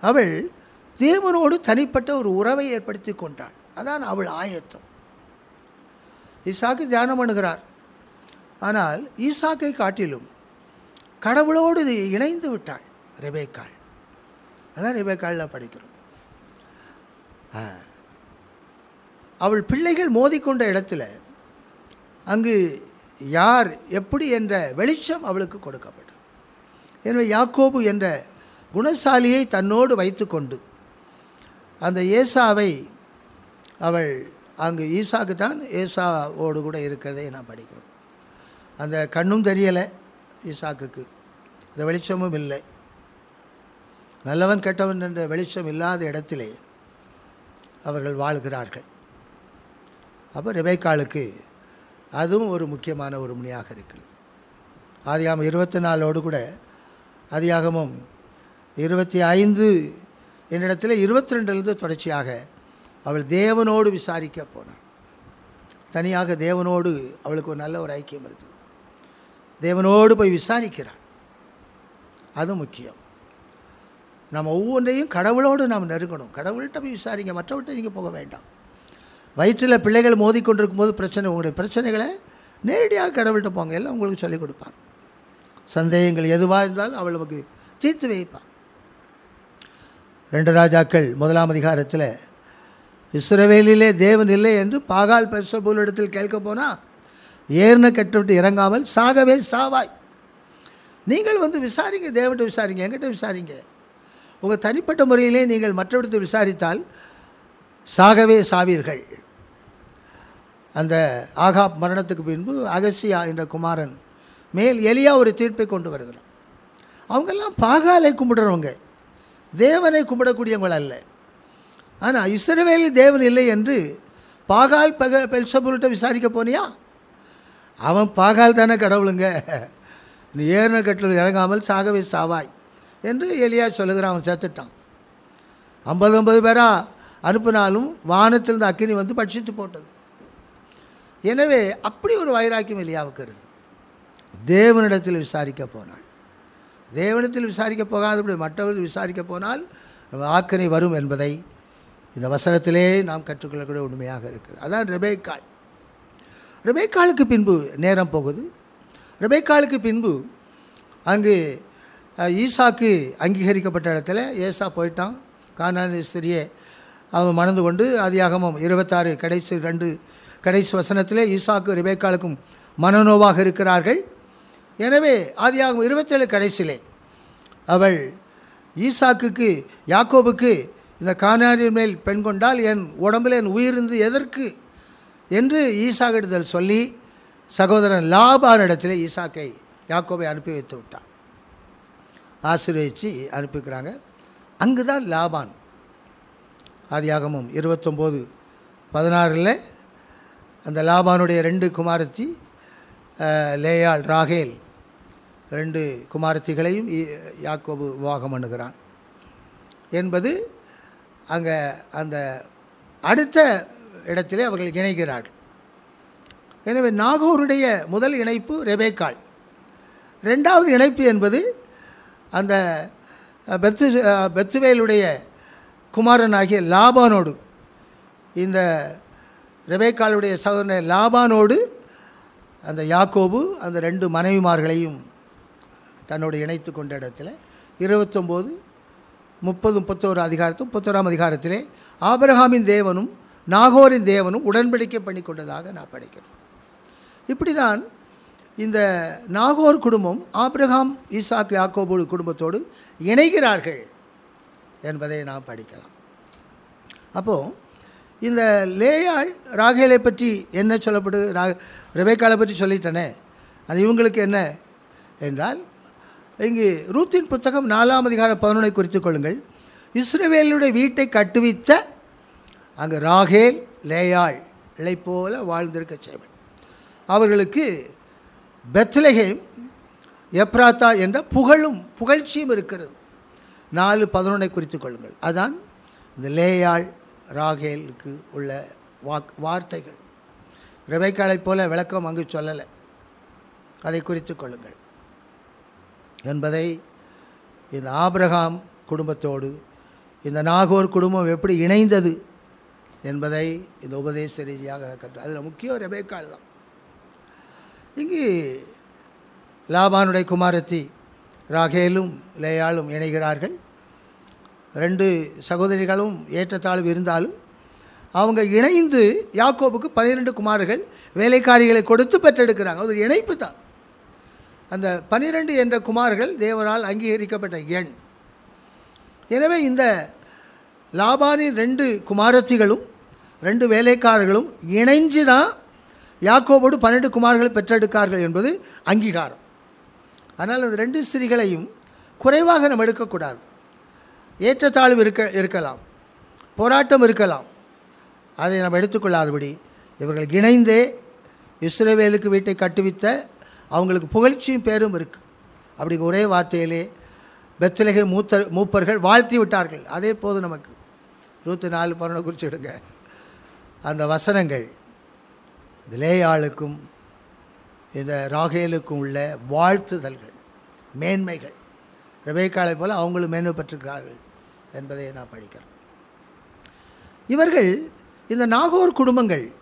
அவள் தேவனோடு தனிப்பட்ட ஒரு உறவை ஏற்படுத்தி கொண்டாள். அதான் அவள் ஆயத்தம். ஈசாக்கு தியானம் பண்ணுகிறார். ஆனால் ஈசாக்கை காட்டிலும் கடவுளோடு இணைந்து விட்டாள். ரெபேக்காள். அதான் ரெபேக்காளில் படிக்கிறோம். அவள் பிள்ளைகள் மோதிக்கொண்ட இடத்துல அங்கு யார் எப்படி என்ற வெளிச்சம் அவளுக்கு கொடுக்கப்பட்டது. எனவே யாக்கோபு என்ற குணசாலியை தன்னோடு வைத்துக்கொண்டு அந்த ஏசாவை அவள் அங்கு ஈசாக்கு தான் ஏசாவோடு கூட இருக்கிறதை நான் படிக்கிறோம். அந்த கண்ணும் தெரியலை ஈசாக்குக்கு. இந்த வெளிச்சமும் இல்லை. நல்லவன் கெட்டவன் என்ற வெளிச்சம் இல்லாத இடத்திலே அவர்கள் வாழ்கிறார்கள். அப்போ ரெபேக்காளுக்கு அதுவும் ஒரு முக்கியமான ஒரு முனியாக இருக்கிறது ஆதியாகம் இருபத்தி நாலோடு கூட அதிகாகமும் இருபத்தி ஐந்து என்னிடத்தில் இருபத்தி ரெண்டுலேருந்து தொடர்ச்சியாக அவள் தேவனோடு விசாரிக்க போனாள். தனியாக தேவனோடு அவளுக்கு ஒரு நல்ல ஒரு ஐக்கியம் இருக்குது. தேவனோடு போய் விசாரிக்கிறாள். அது முக்கியம். நம்ம ஒவ்வொன்றையும் கடவுளோடு நாம் நெருங்கணும். கடவுள்கிட்ட போய் விசாரிங்க மற்றவர்கிட்ட நீங்கள் போக வேண்டாம். வயிற்றில் பிள்ளைகள் மோதிக்கொண்டிருக்கும் போது பிரச்சனை உங்களுடைய பிரச்சனைகளை நேரடியாக கடவுள்கிட்ட போங்க. எல்லாம் உங்களுக்கு சொல்லிக் கொடுப்பான் சந்தேகங்கள் எதுவாக இருந்தாலும் அவள் நமக்கு தீர்த்து வைப்பான் ரெண்டு ராஜாக்கள் முதலாம் அதிகாரத்தில் இஸ்ரவேலிலே தேவன் இல்லை என்று பாகால் பெருசபூல் இடத்தில் கேட்க போனால் ஏர்னு கட்டுவிட்டு இறங்காமல் சாகவே சாவாய். நீங்கள் வந்து விசாரிங்க தேவன்கிட்ட விசாரிங்க என்கிட்ட விசாரிங்க. உங்கள் தனிப்பட்ட முறையிலே நீங்கள் மற்றவிடத்தை விசாரித்தால் சாகவே சாவீர்கள். அந்த ஆகாப் மரணத்துக்கு பின்பு அகசியா என்ற குமாரன் மேல் எலியா ஒரு தீர்ப்பை கொண்டு வருகிறான். அவங்கெல்லாம் பாகாலை கும்பிடுறவங்க. தேவனை கும்பிடக்கூடியவங்கள் அல்ல. ஆனால் இஸ்ரவேலில் தேவன் இல்லை என்று பாகால் பக பெல்சபுல்கிட்ட விசாரிக்க போனியா? அவன் பாகால் தானே கடவுளுங்க. நீ ஏறின கட்டில் இறங்காமல் சாகவே சாவாய். என்று எலியா சொல்லுகிறான் அவன் செத்துட்டான். ஐம்பது ஐம்பது பேராக அனுப்பினாலும் வானத்திலிருந்து அக்கினி வந்து பட்சித்து போட்டது. எனவே அப்படி ஒரு வைராக்கியம் எலியாவுக்கு இருந்து தேவனிடத்தில் விசாரிக்க போனாள். தேவனிடத்தில் விசாரிக்க போகாதபடி மற்றவர்கள் விசாரிக்க போனால் நம்ம ஆக்கனை வரும் என்பதை இந்த வசனத்திலே நாம் கற்றுக்கொள்ளக்கூடிய உண்மையாக இருக்கிறது. அதான் ரெபேக்காள். ரெபேக்காளுக்கு பின்பு நேரம் போகுது. ரெபேக்காளுக்கு பின்பு அங்கு ஈசாக்கு அங்கீகரிக்கப்பட்ட இடத்துல ஏசா போயிட்டான். கானான் ஸ்திரியே அவன் மணந்து கொண்டு ஆதியாகமம் இருபத்தாறு கடைசி ரெண்டு கடைசி வசனத்திலே ஈசாக்கு ரெபேக்காளுக்கும் மனநோவாக இருக்கிறார்கள். எனவே ஆதியாகும் இருபத்தேழு கடைசியிலே அவள் ஈசாக்குக்கு யாக்கோபுக்கு இந்த கானானின் மேல் பெண் கொண்டால் என் உடம்பில் என் உயிரிருந்து எதற்கு என்று ஈசாக்கிடத்தில் சொல்லி சகோதரன் லாபானிடத்தில் ஈசாக்கை யாக்கோபை அனுப்பி வைத்து விட்டான். ஆசீர்வதித்து அனுப்பிக்கிறாங்க அங்கு தான் லாபான். ஆதியாகமும் இருபத்தொம்போது பதினாறில் அந்த லாபானுடைய ரெண்டு குமாரத்தி லேயாள் ராகேல். ரெண்டு குமாரத்திகளையும் யாக்கோபு விவாகம் பண்ணுகிறான். என்பது அங்கே அந்த அடுத்த இடத்திலே அவர்கள் இணைகிறார்கள். எனவே நாகூருடைய முதல் இணைப்பு ரெபேக்காள். ரெண்டாவது இணைப்பு என்பது அந்த பெத்து பெத்துவேலுடைய குமாரனாகிய லாபானோடு இந்த ரெபேக்காளுடைய சகோதரன் லாபானோடு அந்த யாக்கோபு அந்த ரெண்டு மனைவிமார்களையும் தன்னோடு இணைத்து கொண்ட இடத்துல இருபத்தொம்போது முப்பது முப்பத்தோரு அதிகாரத்தும் முப்பத்தோராம் அதிகாரத்திலே ஆபிரகாமின் தேவனும் நாகோரின் தேவனும் உடன்படிக்கை பண்ணி கொண்டதாக நான் படிக்கிறேன். இப்படி தான் இந்த நாகோர் குடும்பம் ஆப்ரஹாம் ஈசாக் யாக்கோபு குடும்பத்தோடு இணைகிறார்கள் என்பதை நாம் படிக்கலாம். அப்போது இந்த லேயாள் ராகேலை பற்றி என்ன சொல்லப்படுது ரா ரெபேக்காலை பற்றி சொல்லிட்டனே அது இவங்களுக்கு என்ன என்றால் இங்கு ரூத்தின் புத்தகம் நாலாம் அதிகார பதினொன்றை குறித்துக் கொள்ளுங்கள். இஸ்ரேவேலுடைய வீட்டை கட்டுவித்த அங்கு ராகேல் லேயாள் இலை போல வாழ்ந்திருக்க செய்வன். அவர்களுக்கு பெத்லகேம் எப்ராத்தா என்ற புகழும் புகழ்ச்சியும் இருக்கிறது. நாலு பதினொன்றை குறித்துக் கொள்ளுங்கள். அதான் இந்த லேயாள் ராகேலுக்கு உள்ள வாக் வார்த்தைகள். ரெபைக்காளைப் போல விளக்கம் அங்கு சொல்லலை. அதை குறித்து கொள்ளுங்கள். என்பதை இந்த ஆபிரகாம் குடும்பத்தோடு இந்த நாகோர் குடும்பம் எப்படி இணைந்தது என்பதை இந்த உபதேச ரீதியாக கற்று அதில் முக்கியம் ரெபேக்கால் தான். இங்கு லாபானுடைய குமாரத்தி ராகேலும் லேயாலும் இணைகிறார்கள். ரெண்டு சகோதரிகளும் ஏற்றத்தாழ்வு இருந்தாலும் அவங்க இணைந்து யாக்கோபுக்கு பன்னிரெண்டு குமாரர்கள் வேலைக்காரிகளை கொடுத்து பெற்றெடுக்கிறாங்க. அது இணைப்பு தான். அந்த பன்னிரெண்டு என்ற குமார்கள் தேவரால் அங்கீகரிக்கப்பட்ட எண். எனவே இந்த லாபானின் ரெண்டு குமாரத்திகளும் ரெண்டு வேலைக்காரர்களும் இணைஞ்சு தான் யாக்கோபோடு பன்னெண்டு குமார்களை பெற்றெடுக்கார்கள் என்பது அங்கீகாரம். ஆனால் அந்த ரெண்டு ஸ்திரீகளையும் குறைவாக நம்ம எடுக்கக்கூடாது. ஏற்றத்தாழ்வு இருக்க இருக்கலாம். போராட்டம் இருக்கலாம். அதை நம்ம எடுத்துக்கொள்ளாதபடி இவர்கள் இணைந்தே இஸ்ரேவேலுக்கு வீட்டை கட்டுவித்த அவங்களுக்கு புகழ்ச்சியும் பேரும் இருக்குது அப்படி ஒரே வார்த்தையிலே பெத்திலகை மூத்த மூப்பர்கள் வாழ்த்தி விட்டார்கள். அதே போது நமக்கு. நூற்றி நாலு பன்னெண்டு குறித்து எடுங்க. அந்த வசனங்கள் இந்த இந்த ராகேலுக்கும் உள்ள வாழ்த்துதல்கள் மேன்மைகள். ரபேக்காலை போல் அவங்களும் மேன்மை பெற்றிருக்கிறார்கள் என்பதை நான் படிக்கிறேன். இவர்கள் இந்த நாகோர் குடும்பங்கள்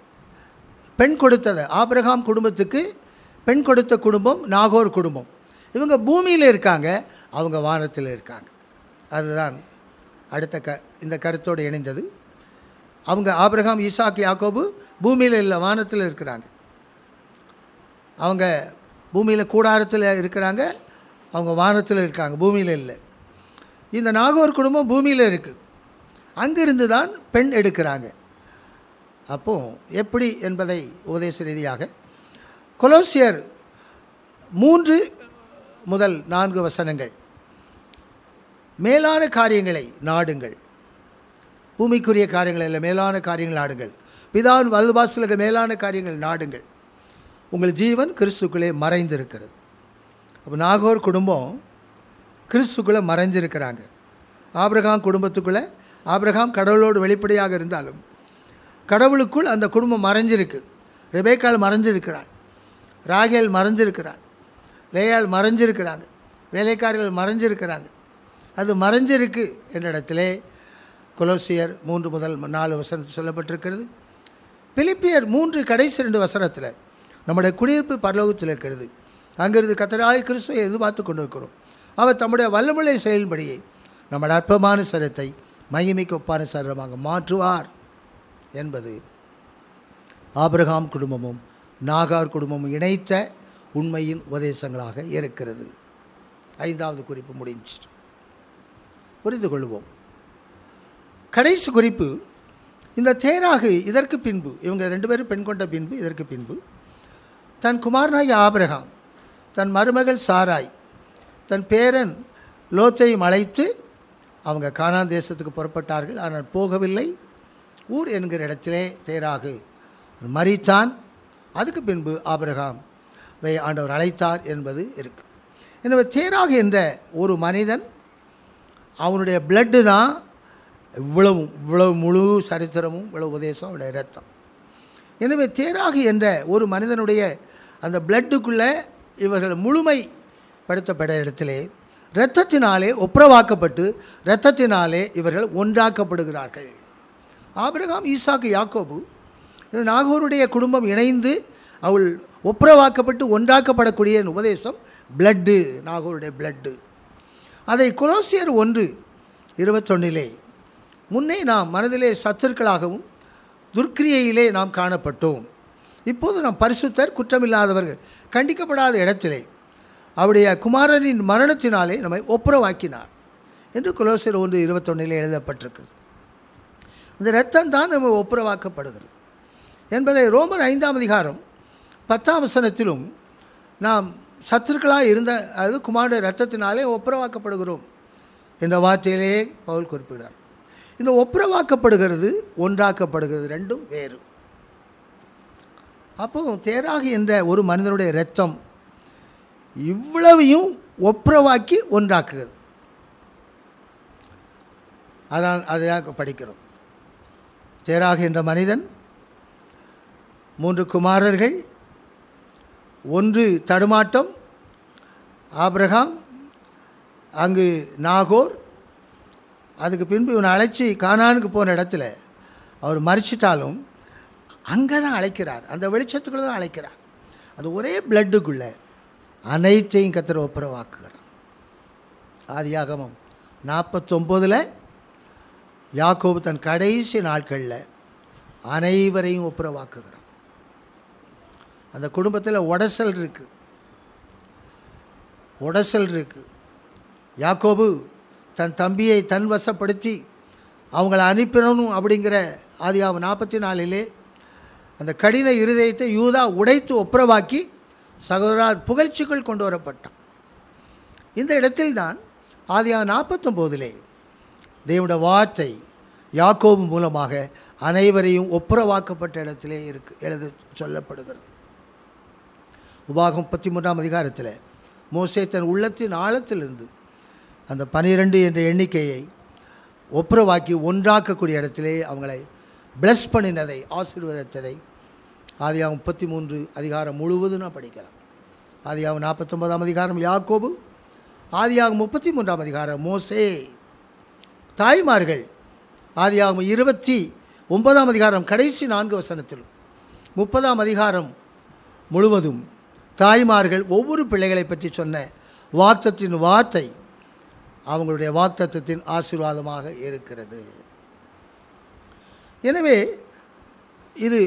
பெண் கொடுத்ததை ஆபிரகாம் குடும்பத்துக்கு பெண் கொடுத்த குடும்பம் நாகோர் குடும்பம். இவங்க பூமியில் இருக்காங்க அவங்க வானத்தில் இருக்காங்க. அதுதான் அடுத்த க இந்த கருத்தோடு இணைந்தது. அவங்க ஆபிரகாம் ஈசாக் யாக்கோபு பூமியில் இல்லை வானத்தில் இருக்கிறாங்க. அவங்க பூமியில் கூடாரத்தில் இருக்கிறாங்க அவங்க வானத்தில் இருக்காங்க பூமியில் இல்லை. இந்த நாகோர் குடும்பம் பூமியில் இருக்குது அங்கிருந்து தான் பெண் எடுக்கிறாங்க. அப்போ எப்படி என்பதை உபதேச ரீதியாக கொலோசியர் மூன்று முதல் நான்கு வசனங்கள். மேலான காரியங்களை நாடுங்கள். பூமிக்குரிய காரியங்கள் இல்லை மேலான காரியங்கள் நாடுங்கள். பிதாவின் வல்வாசலுக்கு மேலான காரியங்கள் நாடுங்கள். உங்கள் ஜீவன் கிறிஸ்துக்குள்ளே மறைந்திருக்கிறது. அப்போ நாகோர் குடும்பம் கிறிஸ்துக்குள்ளே மறைஞ்சிருக்கிறாங்க. ஆப்ரகாம் குடும்பத்துக்குள்ளே ஆப்ரகாம் கடவுளோடு வெளிப்படையாக இருந்தாலும் கடவுளுக்குள் அந்த குடும்பம் மறைஞ்சிருக்கு. ரெபேக்கால் மறைஞ்சிருக்கிறாள். ராகேல் மறைஞ்சிருக்கிறாள். லேயால் மறைஞ்சிருக்கிறாங்க. வேலைக்காரர்கள் மறைஞ்சிருக்கிறாங்க. அது மறைஞ்சிருக்கு என்ற இடத்திலே கொலோசியர் மூன்று முதல் நாலு வசனத்தில் சொல்லப்பட்டிருக்கிறது. பிலிப்பியர் மூன்று கடைசி ரெண்டு வசனத்தில் நம்முடைய குடியிருப்பு பரலோகத்தில் இருக்கிறது. அங்கிருந்து கத்தராய் கிறிஸ்துவை எதிர்பார்த்து கொண்டு இருக்கிறோம். அவர் தம்முடைய வல்லமுறை செயல்படியை நம்முடைய அற்பமான சரத்தை மகிமைக்கு ஒப்பான சரமாக மாற்றுவார் என்பது ஆபிரகாம் குடும்பமும் நாகார் குடும்பமும் இணைத்த உண்மையின் உபதேசங்களாக இருக்கிறது. ஐந்தாவது குறிப்பு முடிஞ்சிட்டு. புரிந்து கொள்வோம். கடைசி குறிப்பு இந்த தேராகு இதற்கு பின்பு இவங்க ரெண்டு பேரும் பெண் கொண்ட பின்பு இதற்கு பின்பு தன் குமாரனாகிய ஆபிரகாம் தன் மருமகள் சாராய் தன் பேரன் லோத்தையும் அழைத்து அவங்க கானான் தேசத்துக்கு புறப்பட்டார்கள். ஆனால் போகவில்லை. ஊர் என்கிற இடத்திலே தேராகு மறித்தான் அதுக்கு பின்பு ஆபிரகாம் வை ஆண்டவர் அழைத்தார் என்பது இருக்குது எனவே தேராகு என்ற ஒரு மனிதன் அவனுடைய பிளட்டு தான் இவ்வளவும் இவ்வளவு முழு சரித்திரமும் இவ்வளவு உபதேசம் அவருடைய ரத்தம் எனவே தேராகு என்ற ஒரு மனிதனுடைய அந்த பிளட்டுக்குள்ளே இவர்கள் முழுமைப்படுத்தப்பட இடத்திலே இரத்தத்தினாலே ஒப்புரவாக்கப்பட்டு இரத்தத்தினாலே இவர்கள் ஒன்றாக்கப்படுகிறார்கள். ஆபிரகாம் ஈசாக்கு யாக்கோபு இந்த நாகூருடைய குடும்பம் இணைந்து அவள் ஒப்புரவாக்கப்பட்டு ஒன்றாக்கப்படக்கூடிய உபதேசம் பிளட்டு நாகூருடைய பிளட்டு அதை குரோசியர் ஒன்று இருபத்தொன்னிலே முன்னே நாம் மனதிலே சத்துருக்களாகவும் துர்க்கிரியையிலே நாம் காணப்பட்டோம். இப்போது நாம் பரிசுத்தர் குற்றமில்லாதவர்கள் கண்டிக்கப்படாத இடத்திலே அவருடைய குமாரனின் மரணத்தினாலே நம்மை ஒப்புரவாக்கினார் என்று குலோசர் ஒன்று இருபத்தொன்னிலே எழுதப்பட்டிருக்கிறது. இந்த இரத்தம் தான் நம்ம ஒப்புரவாக்கப்படுகிறது என்பதை ரோமர் ஐந்தாம் அதிகாரம் பத்தாம் வசனத்திலும் நாம் சத்துருக்களாக இருந்த அதாவது குமாரனுடைய இரத்தத்தினாலே ஒப்புரவாக்கப்படுகிறோம் என்ற வார்த்தையிலேயே பவுல் குறிப்பிடுறார் இந்த ஒப்புரவாக்கப்படுகிறது ஒன்றாக்கப்படுகிறது ரெண்டும் வேறு. அப்போ தேராகு என்ற ஒரு மனிதனுடைய இரத்தம் இவ்வளவையும் ஒப்புரவாக்கி ஒன்றாக்குகிறது. அதான் அதையாக படிக்கிறோம். தேராகு என்ற மனிதன் மூன்று குமாரர்கள் ஒன்று தடுமாட்டம் ஆப்ரஹாம் அங்கு நாகோர் அதுக்கு பின்பு இவனை அழைச்சி காணான்னு போன இடத்துல அவர் மறிச்சிட்டாலும் அங்கே தான் அழைக்கிறார். அந்த வெளிச்சத்துக்குள்ளே தான் அழைக்கிறார். அது ஒரே பிளட்டுக்குள்ளே அனைத்தையும் கத்திர ஒப்புரவாக்குகிறார். ஆதியாகமம் நாற்பத்தொம்போதில் யாக்கோபு தன் கடைசி நாட்களில் அனைவரையும் ஒப்புரவாக்குகிறான் அந்த குடும்பத்தில் உடசல் இருக்குது உடசல் இருக்குது யாக்கோபு தன் தம்பியை தன் வசப்படுத்தி அவங்கள அனுப்பிடணும் அப்படிங்கிற ஆதியாகம் நாற்பத்தி நாலிலே அந்த கடின இருதயத்தை யூதா உடைத்து ஒப்புரவாக்கி சகோதரார் புகழ்ச்சிக்குள் கொண்டு வரப்பட்டான். இந்த இடத்தில்தான் ஆதியாக நாற்பத்தொம்போதிலே தேவனுடைய வார்த்தை யாக்கோபு மூலமாக அனைவரையும் ஒப்புரவாக்கப்பட்ட இடத்திலே இருக்கு எழுத சொல்லப்படுகிறது. உபாகம் முப்பத்தி மூன்றாம் அதிகாரத்தில் மோசே தன் உள்ளத்தின் ஆழத்திலிருந்து அந்த பனிரெண்டு என்ற எண்ணிக்கையை ஒப்புரவாக்கி ஒன்றாக்கக்கூடிய இடத்திலே அவங்களை பிளஸ் பண்ணினதை ஆசீர்வதித்ததை ஆதியாகம் முப்பத்தி மூன்று அதிகாரம் முழுவதும் நான் படிக்கலாம். ஆதியாகம் நாற்பத்தொன்பதாம் அதிகாரம் யாக்கோபு ஆதியாக முப்பத்தி மூன்றாம் அதிகாரம் மோசே. தாய்மார்கள் ஆதியாக இருபத்தி ஒன்பதாம் அதிகாரம் கடைசி நான்கு வசனத்திலும் முப்பதாம் அதிகாரம் முழுவதும் தாய்மார்கள் ஒவ்வொரு பிள்ளைகளை பற்றி சொன்ன வார்த்தத்தின் வார்த்தை அவங்களுடைய வாக்தத்துவத்தின் ஆசீர்வாதமாக இருக்கிறது. எனவே இது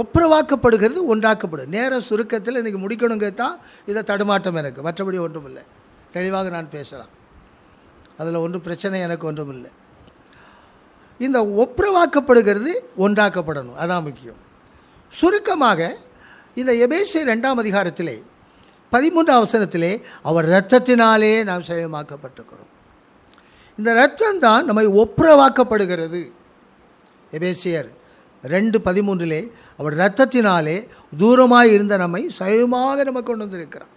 ஒப்புரவாக்கப்படுகிறது ஒன்றாக்கப்படும் நேர சுருக்கத்தில் இன்றைக்கி முடிக்கணுங்க தான் இதை தடுமாட்டம் எனக்கு. மற்றபடி ஒன்றும் இல்லை தெளிவாக நான் பேசலாம். அதில் ஒன்றும் பிரச்சனை எனக்கு ஒன்றும் இல்லை இந்த ஒப்புரவாக்கப்படுகிறது ஒன்றாக்கப்படணும். அதான் முக்கியம். சுருக்கமாக இந்த எபேசி ரெண்டாம் அதிகாரத்திலே பதிமூன்றாம் அவசரத்திலே அவர் இரத்தத்தினாலே நாம் சேவமாக்கப்பட்டிருக்கிறோம் இந்த இரத்தம் தான் நம்மை ஒப்புரவாக்கப்படுகிறது. எபேசியர் ரெண்டு பதிமூன்றிலே அவர் இரத்தத்தினாலே தூரமாக இருந்த நம்மை சயமாக நம்ம கொண்டு வந்திருக்கிறார்.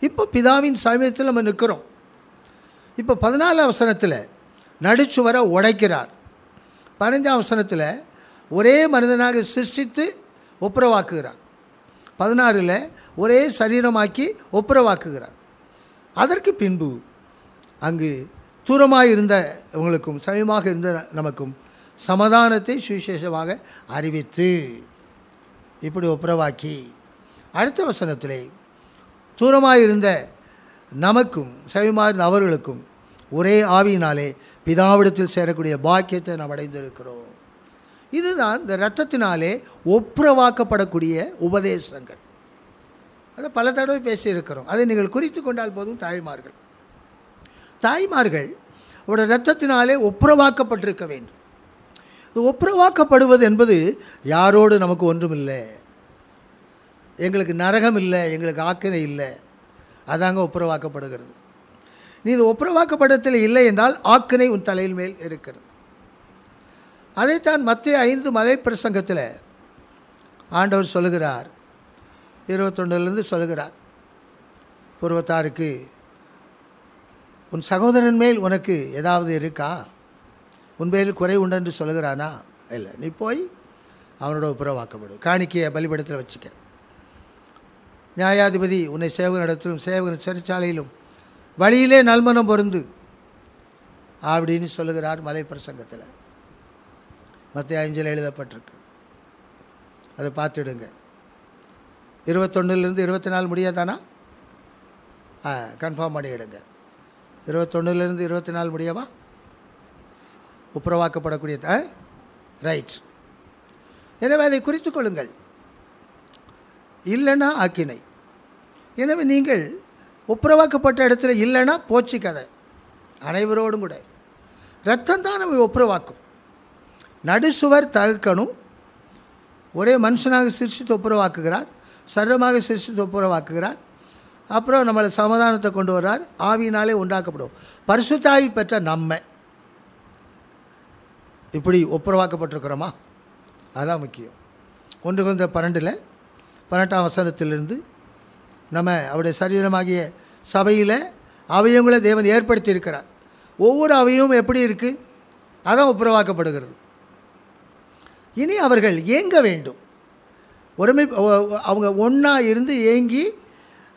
இப்போ பிதாவின் சமயத்தில் நம்ம நிற்கிறோம். இப்போ பதினாலு அவசரத்தில் நடிச்சுவரை உடைக்கிறார். பதினஞ்சாம் அவசரத்தில் ஒரே மனிதனாக சிருஷ்டித்து ஒப்புரவாக்குகிறார். பதினாறில் ஒரே சரீரமாக்கி ஒப்புரவாக்குகிறார். அதற்கு பின்பு அங்கு தூரமாக இருந்த இவங்களுக்கும் சமயமாக இருந்த நமக்கும் சமாதானத்தை சுவிசேஷமாக அறிவித்து இப்படி ஒப்புரவாக்கி அடுத்த வசனத்திலே தூரமாக இருந்த நமக்கும் சமயமாக இருந்த அவர்களுக்கும் ஒரே ஆவியினாலே பிதாவிடத்தில் சேரக்கூடிய பாக்கியத்தை நாம் அடைந்திருக்கிறோம். இதுதான் இந்த இரத்தத்தினாலே ஒப்புரவாக்கப்படக்கூடிய உபதேசங்கள். அதை பல தடவை பேசியிருக்கிறோம். அதை நீங்கள் குறித்து கொண்டால் போதும் தாய்மார்கள். தாய்மார்கள் அவரோட இரத்தத்தினாலே ஒப்புரவாக்கப்பட்டிருக்க வேண்டும். இது ஒப்புரவாக்கப்படுவது என்பது யாரோடு நமக்கு ஒன்றுமில்லை. எங்களுக்கு நரகம் இல்லை எங்களுக்கு ஆக்கினை இல்லை. அதாங்க ஒப்புரவாக்கப்படுகிறது. நீ இது ஒப்புரவாக்கப்படத்தில் இல்லை என்றால் ஆக்கினை உன் தலையில் மேல் இருக்கிறது. அதைத்தான் மத்திய ஐந்து மலை பிரசங்கத்தில் ஆண்டவர் சொல்லுகிறார். இருபத்தொன்னுலேருந்து சொல்லுகிறார். பூர்வத்தாருக்கு உன் சகோதரன் மேல் உனக்கு ஏதாவது இருக்கா? உன் மேல் குறை உண்டென்று சொல்லுகிறானா? இல்லை. நீ போய் அவனோட உப்புரவாக்கப்படு காணிக்கையை பலிபடத்தில் வச்சுக்க. நியாயாதிபதி உன்னை சேவகன் இடத்திலும் சேவகன் சிறைச்சாலையிலும் வழியிலே நல்மனம் பொருந்து அப்படின்னு சொல்லுகிறார் மலை பிரசங்கத்தில் மற்ற அஞ்சில் எழுதப்பட்டிருக்கு. அதை பார்த்துடுங்க. இருபத்தொன்னுலேருந்து இருபத்தி நாலு முடியாதானா ஆ கன்ஃபார்ம் பண்ணிவிடுங்க இருபத்தொன்னுலேருந்து இருபத்தி நாலு முடியவா உப்புரவாக்கப்படக்கூடிய ரைட் எனவே அதை குறித்து கொள்ளுங்கள். இல்லைன்னா ஆக்கினை. எனவே நீங்கள் ஒப்புரவாக்கப்பட்ட இடத்துல இல்லைன்னா போச்சு கதை. அனைவரோடும் கூட. ரத்தம் தான் நம்ம ஒப்புரவாக்கும் நடுசுவர் தடுக்கணும் ஒரே மனுஷனாக சிரித்து ஒப்புரவாக்குகிறார் சர்வமாக சிரித்து ஒப்புரவாக்குகிறார் அப்புறம் நம்மளை சமாதானத்தை கொண்டு வர்றார். ஆவியினாலே உண்டாக்கப்படும். பரிசுத்தாவி பெற்ற நம்ம. இப்படி ஒப்புரவாக்கப்பட்டிருக்கிறோமா? அதுதான் முக்கியம். ஒன்று கொஞ்ச பன்னெண்டில் பன்னெண்டாம் வசனத்திலிருந்து நம்ம அவருடைய சரீரமாகிய சபையில் அவயங்களை தேவன் ஏற்படுத்தி இருக்கிறார் ஒவ்வொரு அவையும் எப்படி இருக்குது அதான் ஒப்புரவாக்கப்படுகிறது. இனி அவர்கள் ஏங்க வேண்டும். ஒருமை அவங்க ஒன்றா இருந்து ஏங்கி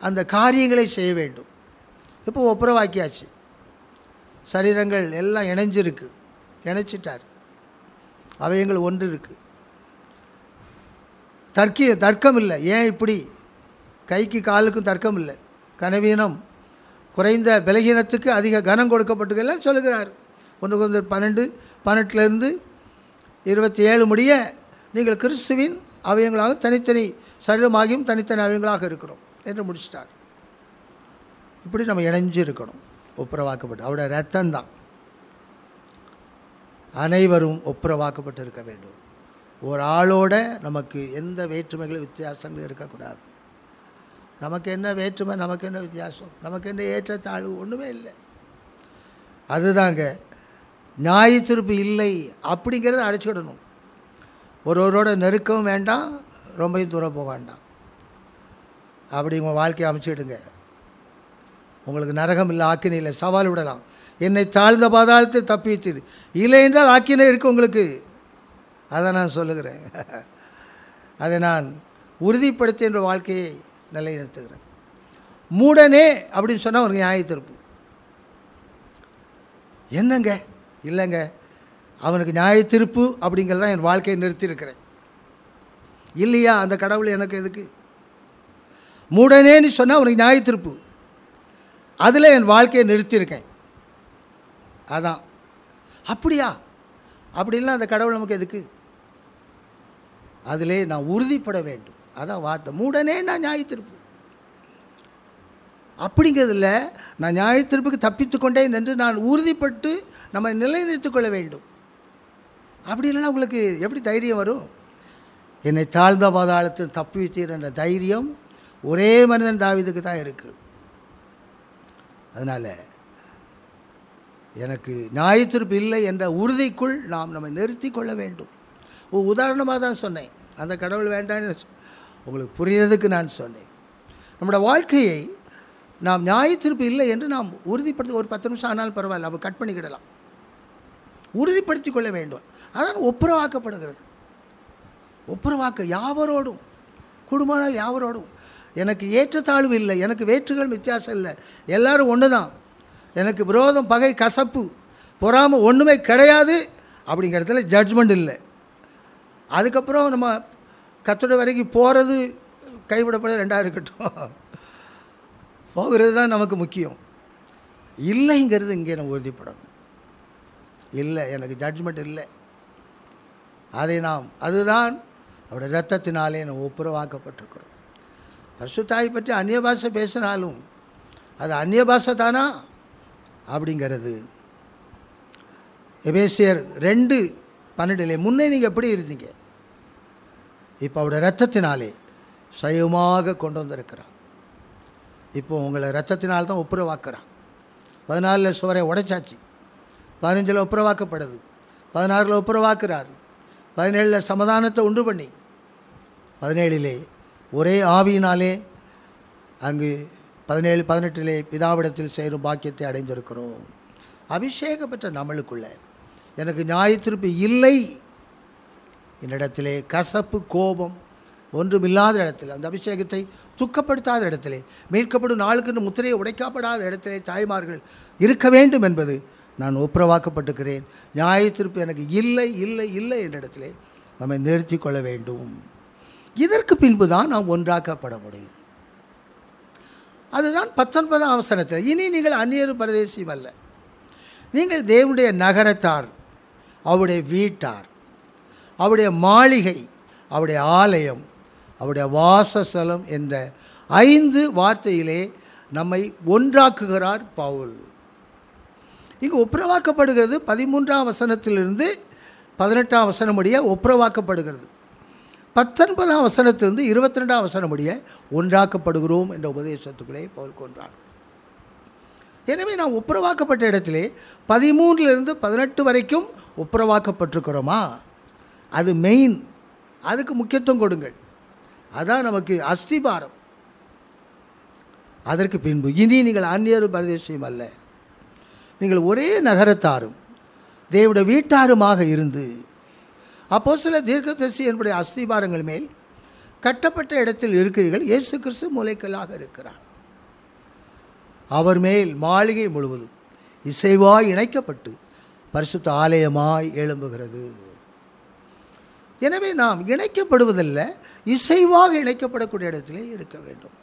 அந்த காரியங்களை செய்ய வேண்டும். இப்போ ஒப்புரவாக்கியாச்சு. சரீரங்கள் எல்லாம் இணைஞ்சிருக்கு. இணைச்சிட்டார். அவயங்கள் ஒன்று இருக்குது தர்க்கிய தர்க்கம் இல்லை ஏன் இப்படி? கைக்கு காலுக்கும் தர்க்கம் இல்லை கனவீனம் குறைந்த பலகீனத்துக்கு அதிக கனம் கொடுக்கப்பட்டுக்கெல்லாம் சொல்லுகிறார். ஒன்று கொஞ்சம் பன்னெண்டு பன்னெண்டுலேருந்து இருபத்தி ஏழு முடிய நீங்கள் கிறிஸ்துவின் அவயங்களாக தனித்தனி சரீரமாகியும் தனித்தனி அவயங்களாக இருக்கிறோம். என்று முடிச்சிட்டார். இப்படி நம்ம இணைஞ்சிருக்கணும். ஒப்புரவாக்கப்பட்டு அவருடைய ரத்தம்தான் அனைவரும் ஒப்புரவாக்கப்பட்டு இருக்க வேண்டும். ஒரு ஆளோட நமக்கு எந்த வேற்றுமைகளும் வித்தியாசங்களும் இருக்கக்கூடாது. நமக்கு என்ன வேற்றுமை நமக்கு என்ன வித்தியாசம் நமக்கு என்ன ஏற்றத்தாழ்வு ஒன்றுமே இல்லை. அதுதாங்க நியாய திருப்பு இல்லை அப்படிங்கிறத அடைச்சிக்கிடணும். ஒருவரோட நெருக்கவும் வேண்டாம் ரொம்பவும் தூரம் போக வேண்டாம். அப்படி உங்கள் வாழ்க்கையை அமைச்சிடுங்க உங்களுக்கு நரகம் இல்லை ஆக்கினை இல்லை சவால் விடலாம். என்னை தாழ்ந்த பாதாளத்தில் தப்பித்தீர். இல்லை என்றால் ஆக்கினை இருக்குது உங்களுக்கு. அதை நான் சொல்லுகிறேன். அதை நான் உறுதிப்படுத்தி என்ற வாழ்க்கையை நிலைநிறுத்துகிறேன். மூடனே அப்படின்னு சொன்னால் ஒரு நியாயத்திருப்பு என்னங்க? இல்லைங்க. அவனுக்கு நியாயத்திருப்பு அப்படிங்கிறதான் என் வாழ்க்கையை நிறுத்தியிருக்கிறேன். இல்லையா? அந்த கடவுள் எனக்கு எதுக்கு? மூடனேன்னு சொன்னால் அவனுக்கு நியாயத்திருப்பு அதில் என் வாழ்க்கையை நிறுத்தியிருக்கேன். அதான். அப்படியா? அப்படிலாம் அந்த கடவுள் நமக்கு எதுக்கு? அதிலே நான் உறுதிப்பட வேண்டும். அதான் வார்த்தை. மூடனே நான் நியாயத்திருப்பு அப்படிங்கிறதுல நான் நியாயத்திருப்புக்கு தப்பித்து கொண்டேன் என்று நான் உறுதிப்பட்டு நம்ம நிலைநிறுத்திக் கொள்ள வேண்டும். அப்படி இல்லைன்னா உங்களுக்கு எப்படி தைரியம் வரும்? என்னை தாழ்ந்த பாதாளத்தில் தப்பி வைத்தீர் என்ற தைரியம் ஒரே மனிதன் தாவிதுக்கு தான் இருக்குது அதனால் எனக்கு நியாயத்திருப்பு இல்லை என்ற உறுதிக்குள் நாம் நம்மை நிறுத்தி கொள்ள வேண்டும். உதாரணமாக தான் சொன்னேன். அந்த கடவுள் வேண்டான்னு உங்களுக்கு புரியறதுக்கு நான் சொன்னேன். நம்முடைய வாழ்க்கையை நாம் நியாயத்திருப்பு இல்லை என்று நாம் உறுதிப்படுத்தி ஒரு பத்து நிமிஷம் ஆனாலும் பரவாயில்ல அப்போ கட் பண்ணிக்கிடலாம். உறுதிப்படுத்தி கொள்ள வேண்டும். அதான் ஒப்புரவாக்கப்படுகிறது. ஒப்புரவாக்க யாவரோடும் குடும்பனால் யாவரோடும் எனக்கு ஏற்றத்தாழ்வு இல்லை எனக்கு வேற்றுகள் வித்தியாசம் இல்லை. எல்லோரும் ஒன்று தான் எனக்கு விரோதம் பகை கசப்பு பொறாமை ஒன்றுமே கிடையாது அப்படிங்கிறதுல ஜட்ஜ்மெண்ட் இல்லை. அதுக்கப்புறம் நம்ம கத்தோட வரைக்கும் போகிறது கைவிடப்பட ரெண்டாக இருக்கட்டும். போகிறது தான் நமக்கு முக்கியம். இல்லைங்கிறது இங்கே நம்ம உறுதிப்படணும். இல்லை எனக்கு ஜட்ஜ்மெண்ட் இல்லை. அதை நாம் அதுதான் அவருடைய ரத்தத்தினாலே நம்ம ஒப்புரவாக்கப்பட்டிருக்கிறோம். பரிசுத்தாய் பற்றி அந்நிய பாஷை பேசினாலும் அது அந்நிய பாஷை தானா? அப்படிங்கிறது. எபேசியர் ரெண்டு பன்னெண்டுலே முன்னே நீங்கள் எப்படி இருந்தீங்க? இப்போ அவருடைய ரத்தத்தினாலே சயமாக கொண்டு வந்திருக்கிறார். இப்போ உங்களை ரத்தத்தினால் தான் ஒப்புரவாக்குறான் பதினாலில் சுவரை உடைச்சாச்சு. பதினஞ்சில் ஒப்புரவாக்கப்படுது பதினாறில் ஒப்புரவாக்குறார் பதினேழில் சமாதானத்தை உண்டு பண்ணி. பதினேழிலே ஒரே ஆவியினாலே அங்கு பதினேழு பதினெட்டிலே பிதாவிடத்தில் சேரும் பாக்கியத்தை அடைந்திருக்கிறோம். அபிஷேகம் பெற்ற நம்மளுக்குள்ள எனக்கு நியாயத்திருப்பு இல்லை. என்னிடத்திலே கசப்பு கோபம் ஒன்றுமில்லாத இடத்தில் அந்த அபிஷேகத்தை துக்கப்படுத்தாத இடத்திலே மீட்கப்படும் நாளுக்கு முத்திரையை உடைக்கப்படாத இடத்திலே தாய்மார்கள் இருக்க வேண்டும் என்பது நான் ஒப்புரவாக்கப்பட்டிருக்கிறேன். நியாயத்திருப்பு எனக்கு இல்லை இல்லை இல்லை என்ற இடத்திலே நம்மை நிறுத்தி கொள்ள வேண்டும். இதற்கு பின்பு தான் நாம் ஒன்றாக்கப்பட முடியும். அதுதான் பத்தொன்பதாம் அவசரத்தில். இனி நீங்கள் அந்நியர் பிரதேசியம் அல்ல. நீங்கள் தேவனுடைய நகரத்தார் அவருடைய வீட்டார் அவருடைய மாளிகை அவருடைய ஆலயம் அவருடைய வாசஸ்தலம் என்ற ஐந்து வார்த்தையிலே நம்மை ஒன்றாக்குகிறார் பவுல். இங்கு ஒப்புரவாக்கப்படுகிறது பதிமூன்றாம் வசனத்திலிருந்து பதினெட்டாம் வசனம் முடிய ஒப்புரவாக்கப்படுகிறது. பத்தொன்பதாம் வசனத்திலிருந்து இருபத்தி ரெண்டாம் வசனம் முடிய ஒன்றாக்கப்படுகிறோம் என்ற உபதேசத்துக்குள்ளே பவுல் கொன்றார். எனவே நாம் ஒப்புரவாக்கப்பட்ட இடத்திலே பதிமூன்றிலிருந்து பதினெட்டு வரைக்கும் ஒப்புரவாக்கப்பட்டிருக்கிறோமா? அது மெயின் அதுக்கு முக்கியத்துவம் கொடுங்கள். அதான் நமக்கு அஸ்திபாரம். அதற்கு பின்பு இனி நீங்கள் அந்நியர் பிரதேசியம் அல்ல. நீங்கள் ஒரே நகரத்தாரும் தேவனுடைய வீட்டாருமாக இருந்து அப்போ சில தீர்க்கதரிசி என்னுடைய அஸ்திபாரங்கள் மேல் கட்டப்பட்ட இடத்தில் இருக்கிறீர்கள். இயேசு கிறிஸ்து மூளைக்கல்லாக இருக்கிறார். அவர் மேல் மாளிகை முழுவதும் இசைவாய் இணைக்கப்பட்டு பரிசுத்த ஆலயமாய் எழும்புகிறது. எனவே நாம் இணைக்கப்படுவதல்ல இசைவாக இணைக்கப்படக்கூடிய இடத்திலே இருக்க வேண்டும்.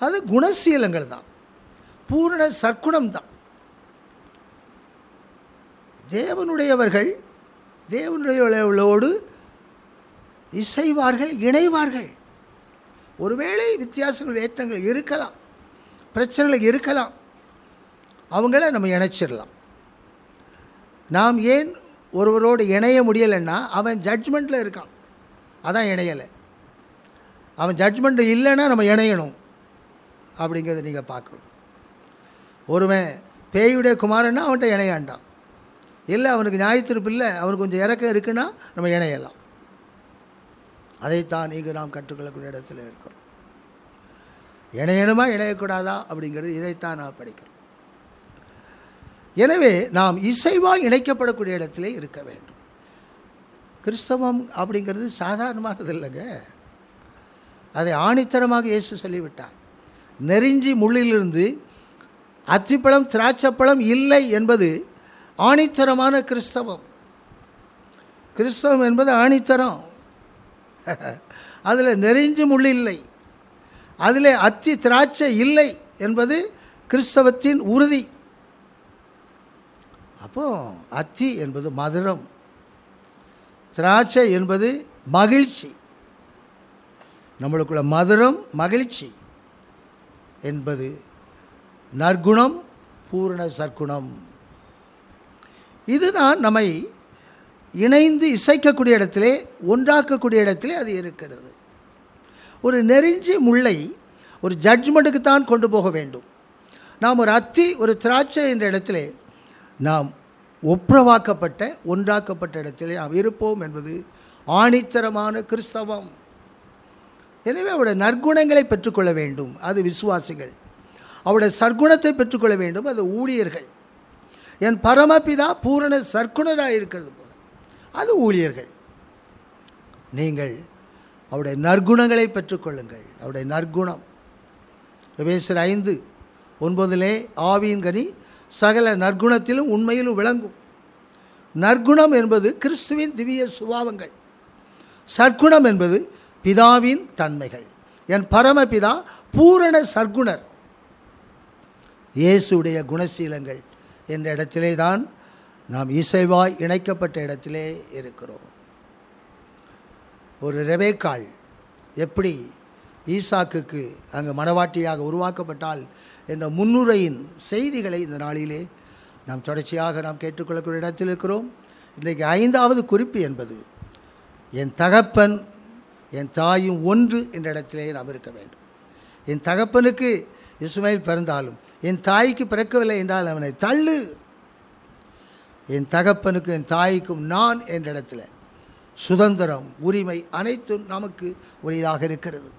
அது குணசீலங்கள் தான். பூரண சற்குணம் தான். தேவனுடையவர்கள் தேவனுடையவர்களோடு இசைவார்கள் இணைவார்கள். ஒருவேளை வித்தியாசங்கள் ஏற்றங்கள் இருக்கலாம் பிரச்சனைகள் இருக்கலாம் அவங்கள நம்ம இணைச்சிடலாம். நாம் ஏன் ஒருவரோடு இணைய முடியலைன்னா அவன் ஜட்ஜ்மெண்ட்டில் இருக்கான். அதான் இணையலை. அவன் ஜட்ஜ்மெண்ட் இல்லைன்னா நம்ம இணையணும் அப்படிங்கிறத நீங்கள் பார்க்கணும். ஒருவன் பேயுடைய குமாரன்னா அவன்கிட்ட இணையாண்டான். இல்லை அவனுக்கு நியாயத்திருப்பு இல்லை அவனுக்கு கொஞ்சம் இறக்கம் இருக்குன்னா நம்ம இணையலாம். அதைத்தான் இங்கு நாம் கற்றுக்கொள்ளக்கூடிய இடத்துல இருக்கிறோம். இணையணுமா இணையக்கூடாதா அப்படிங்கிறது இதைத்தான் நான் படிக்கிறோம். எனவே நாம் இசைவாக இணைக்கப்படக்கூடிய இடத்திலே இருக்க வேண்டும். கிறிஸ்தவம் அப்படிங்கிறது சாதாரணமானது இல்லைங்க. அதை ஆணித்தரமாக இயேசு சொல்லிவிட்டார். நெறிஞ்சி முள்ளிலிருந்து அத்திப்பழம் திராட்சப்பழம் இல்லை என்பது ஆணித்தரமான கிறிஸ்தவம். கிறிஸ்தவம் என்பது ஆணித்தரம். அதில் நெறிஞ்சு முள் இல்லை. அதில் அத்தி திராட்சை இல்லை என்பது கிறிஸ்தவத்தின் உறுதி. அப்போ அத்தி என்பது மதுரம். திராட்சை என்பது மகிழ்ச்சி. நம்மளுக்குள்ள மதுரம் மகிழ்ச்சி என்பது நற்குணம் பூரண சற்குணம். இதுதான் நம்மை இணைந்து இசைக்கக்கூடிய இடத்திலே ஒன்றாக்கக்கூடிய இடத்திலே அது இருக்கிறது. ஒரு நெறிஞ்சி முல்லை ஒரு ஜட்ஜ்மெண்ட்டுக்கு தான் கொண்டு போக வேண்டும். நாம் ஒரு அத்தி ஒரு திராட்சை என்ற இடத்திலே நாம் ஒப்புரவாக்கப்பட்ட ஒன்றாக்கப்பட்ட இடத்திலே நாம் இருப்போம் என்பது ஆணித்தரமான கிறிஸ்தவம். எனவே அவருடைய நற்குணங்களை பெற்றுக்கொள்ள வேண்டும் அது விசுவாசிகள். அவருடைய சற்குணத்தை பெற்றுக்கொள்ள வேண்டும் அது ஊழியர்கள். என் பரமபிதா பூரண சர்க்குணராக இருக்கிறது போல. அது ஊழியர்கள். நீங்கள் அவருடைய நற்குணங்களை பெற்றுக்கொள்ளுங்கள். அவருடைய நற்குணம். வேசர் ஐந்து ஒன்பதிலே ஆவியின் கனி சகல நற்குணத்திலும் உண்மையிலும் விளங்கும். நற்குணம் என்பது கிறிஸ்துவின் திவ்ய சுபாவங்கள். சற்குணம் என்பது பிதாவின் தன்மைகள். என் பரமபிதா பூரண சற்குணர். இயேசுடைய குணசீலங்கள். என்ற இடத்திலே தான் நாம் இசைவாய் இணைக்கப்பட்ட இடத்திலே இருக்கிறோம். ஒரு ரெவேக்காள் எப்படி ஈசாக்குக்கு அங்கு மனவாட்டியாக உருவாக்கப்பட்டால் என்ற முன்னுரையின் செய்திகளை இந்த நாளிலே நாம் தொடர்ச்சியாக நாம் கேட்டுக்கொள்ளக்கூடிய இடத்தில் இருக்கிறோம். இன்றைக்கு ஐந்தாவது குறிப்பு என்பது என் தகப்பன் என் தாயும் ஒன்று என்ற இடத்திலே நாம் இருக்க வேண்டும். என் தகப்பனுக்கு இஸ்மாயில் பிறந்தாலும் என் தாய்க்கு பிறக்கவில்லை என்றால் அவனை தள்ளு. என் தகப்பனுக்கும் என் தாய்க்கும் நான் என்ற இடத்துல சுதந்திரம் உரிமை அனைத்தும் நமக்கு உரியதாக இருக்கிறது.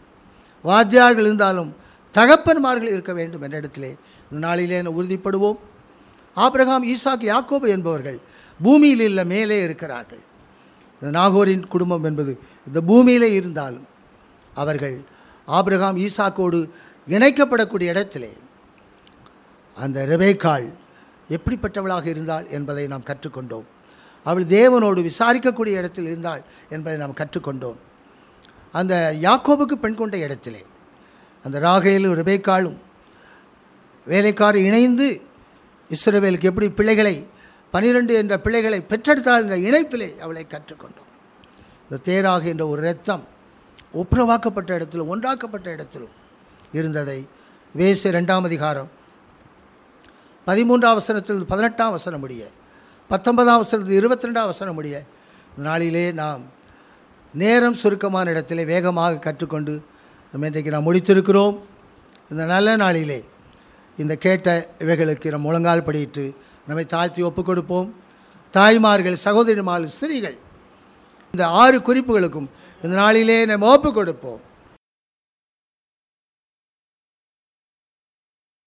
வாத்தியார்கள் இருந்தாலும் தகப்பன்மார்கள் இருக்க வேண்டும் என்ற இடத்திலே இந்த நாளிலே உறுதிப்படுவோம்? ஆபிரகாம் ஈசாக் யாக்கோபு என்பவர்கள் பூமியில் இல்லை மேலே இருக்கிறார்கள். இந்த நாகோரின் குடும்பம் என்பது இந்த பூமியிலே இருந்தாலும் அவர்கள் ஆபிரகாம் ஈசாக்கோடு இணைக்கப்படக்கூடிய இடத்திலே அந்த ரெபேக்காள் எப்படிப்பட்டவளாக இருந்தாள் என்பதை நாம் கற்றுக்கொண்டோம். அவள் தேவனோடு விசாரிக்கக்கூடிய இடத்தில் இருந்தாள் என்பதை நாம் கற்றுக்கொண்டோம். அந்த யாக்கோபுக்கு பெண் கொண்ட இடத்திலே அந்த ராகையிலும் ரிபேக்காலும் வேலைக்காரர் இணைந்து இஸ்ரவேலுக்கு எப்படி பிள்ளைகளை பனிரெண்டு என்ற பிள்ளைகளை பெற்றெடுத்தாள் என்ற இணைப்பிலே அவளை கற்றுக்கொண்டோம். இந்த தேராக என்ற ஒரு இரத்தம் ஒப்புரவாக்கப்பட்ட இடத்திலும் ஒன்றாக்கப்பட்ட இடத்திலும் இருந்ததை. வேசு ரெண்டாம் அதிகாரம். பதிமூன்றாம் அவசரத்தில் பதினெட்டாம் வசனம் முடிய பத்தொன்பதாம் அவசரத்தில் இருபத்தி ரெண்டாம் வசனம் முடிய இந்த நாளிலே நாம் நேரம் சுருக்கமான இடத்திலே வேகமாக கற்றுக்கொண்டு நம்ம இன்றைக்கு நாம் முடித்திருக்கிறோம். இந்த நல்ல நாளிலே இந்த கேட்ட இவைகளுக்கு நம் முழங்கால் படியிட்டு நம்மை தாழ்த்தி ஒப்புக் கொடுப்போம். தாய்மார்கள் சகோதரிமார்கள் ஸ்திரீகள் இந்த ஆறு குறிப்புகளுக்கும் இந்த நாளிலே நம்ம ஒப்புக் கொடுப்போம்.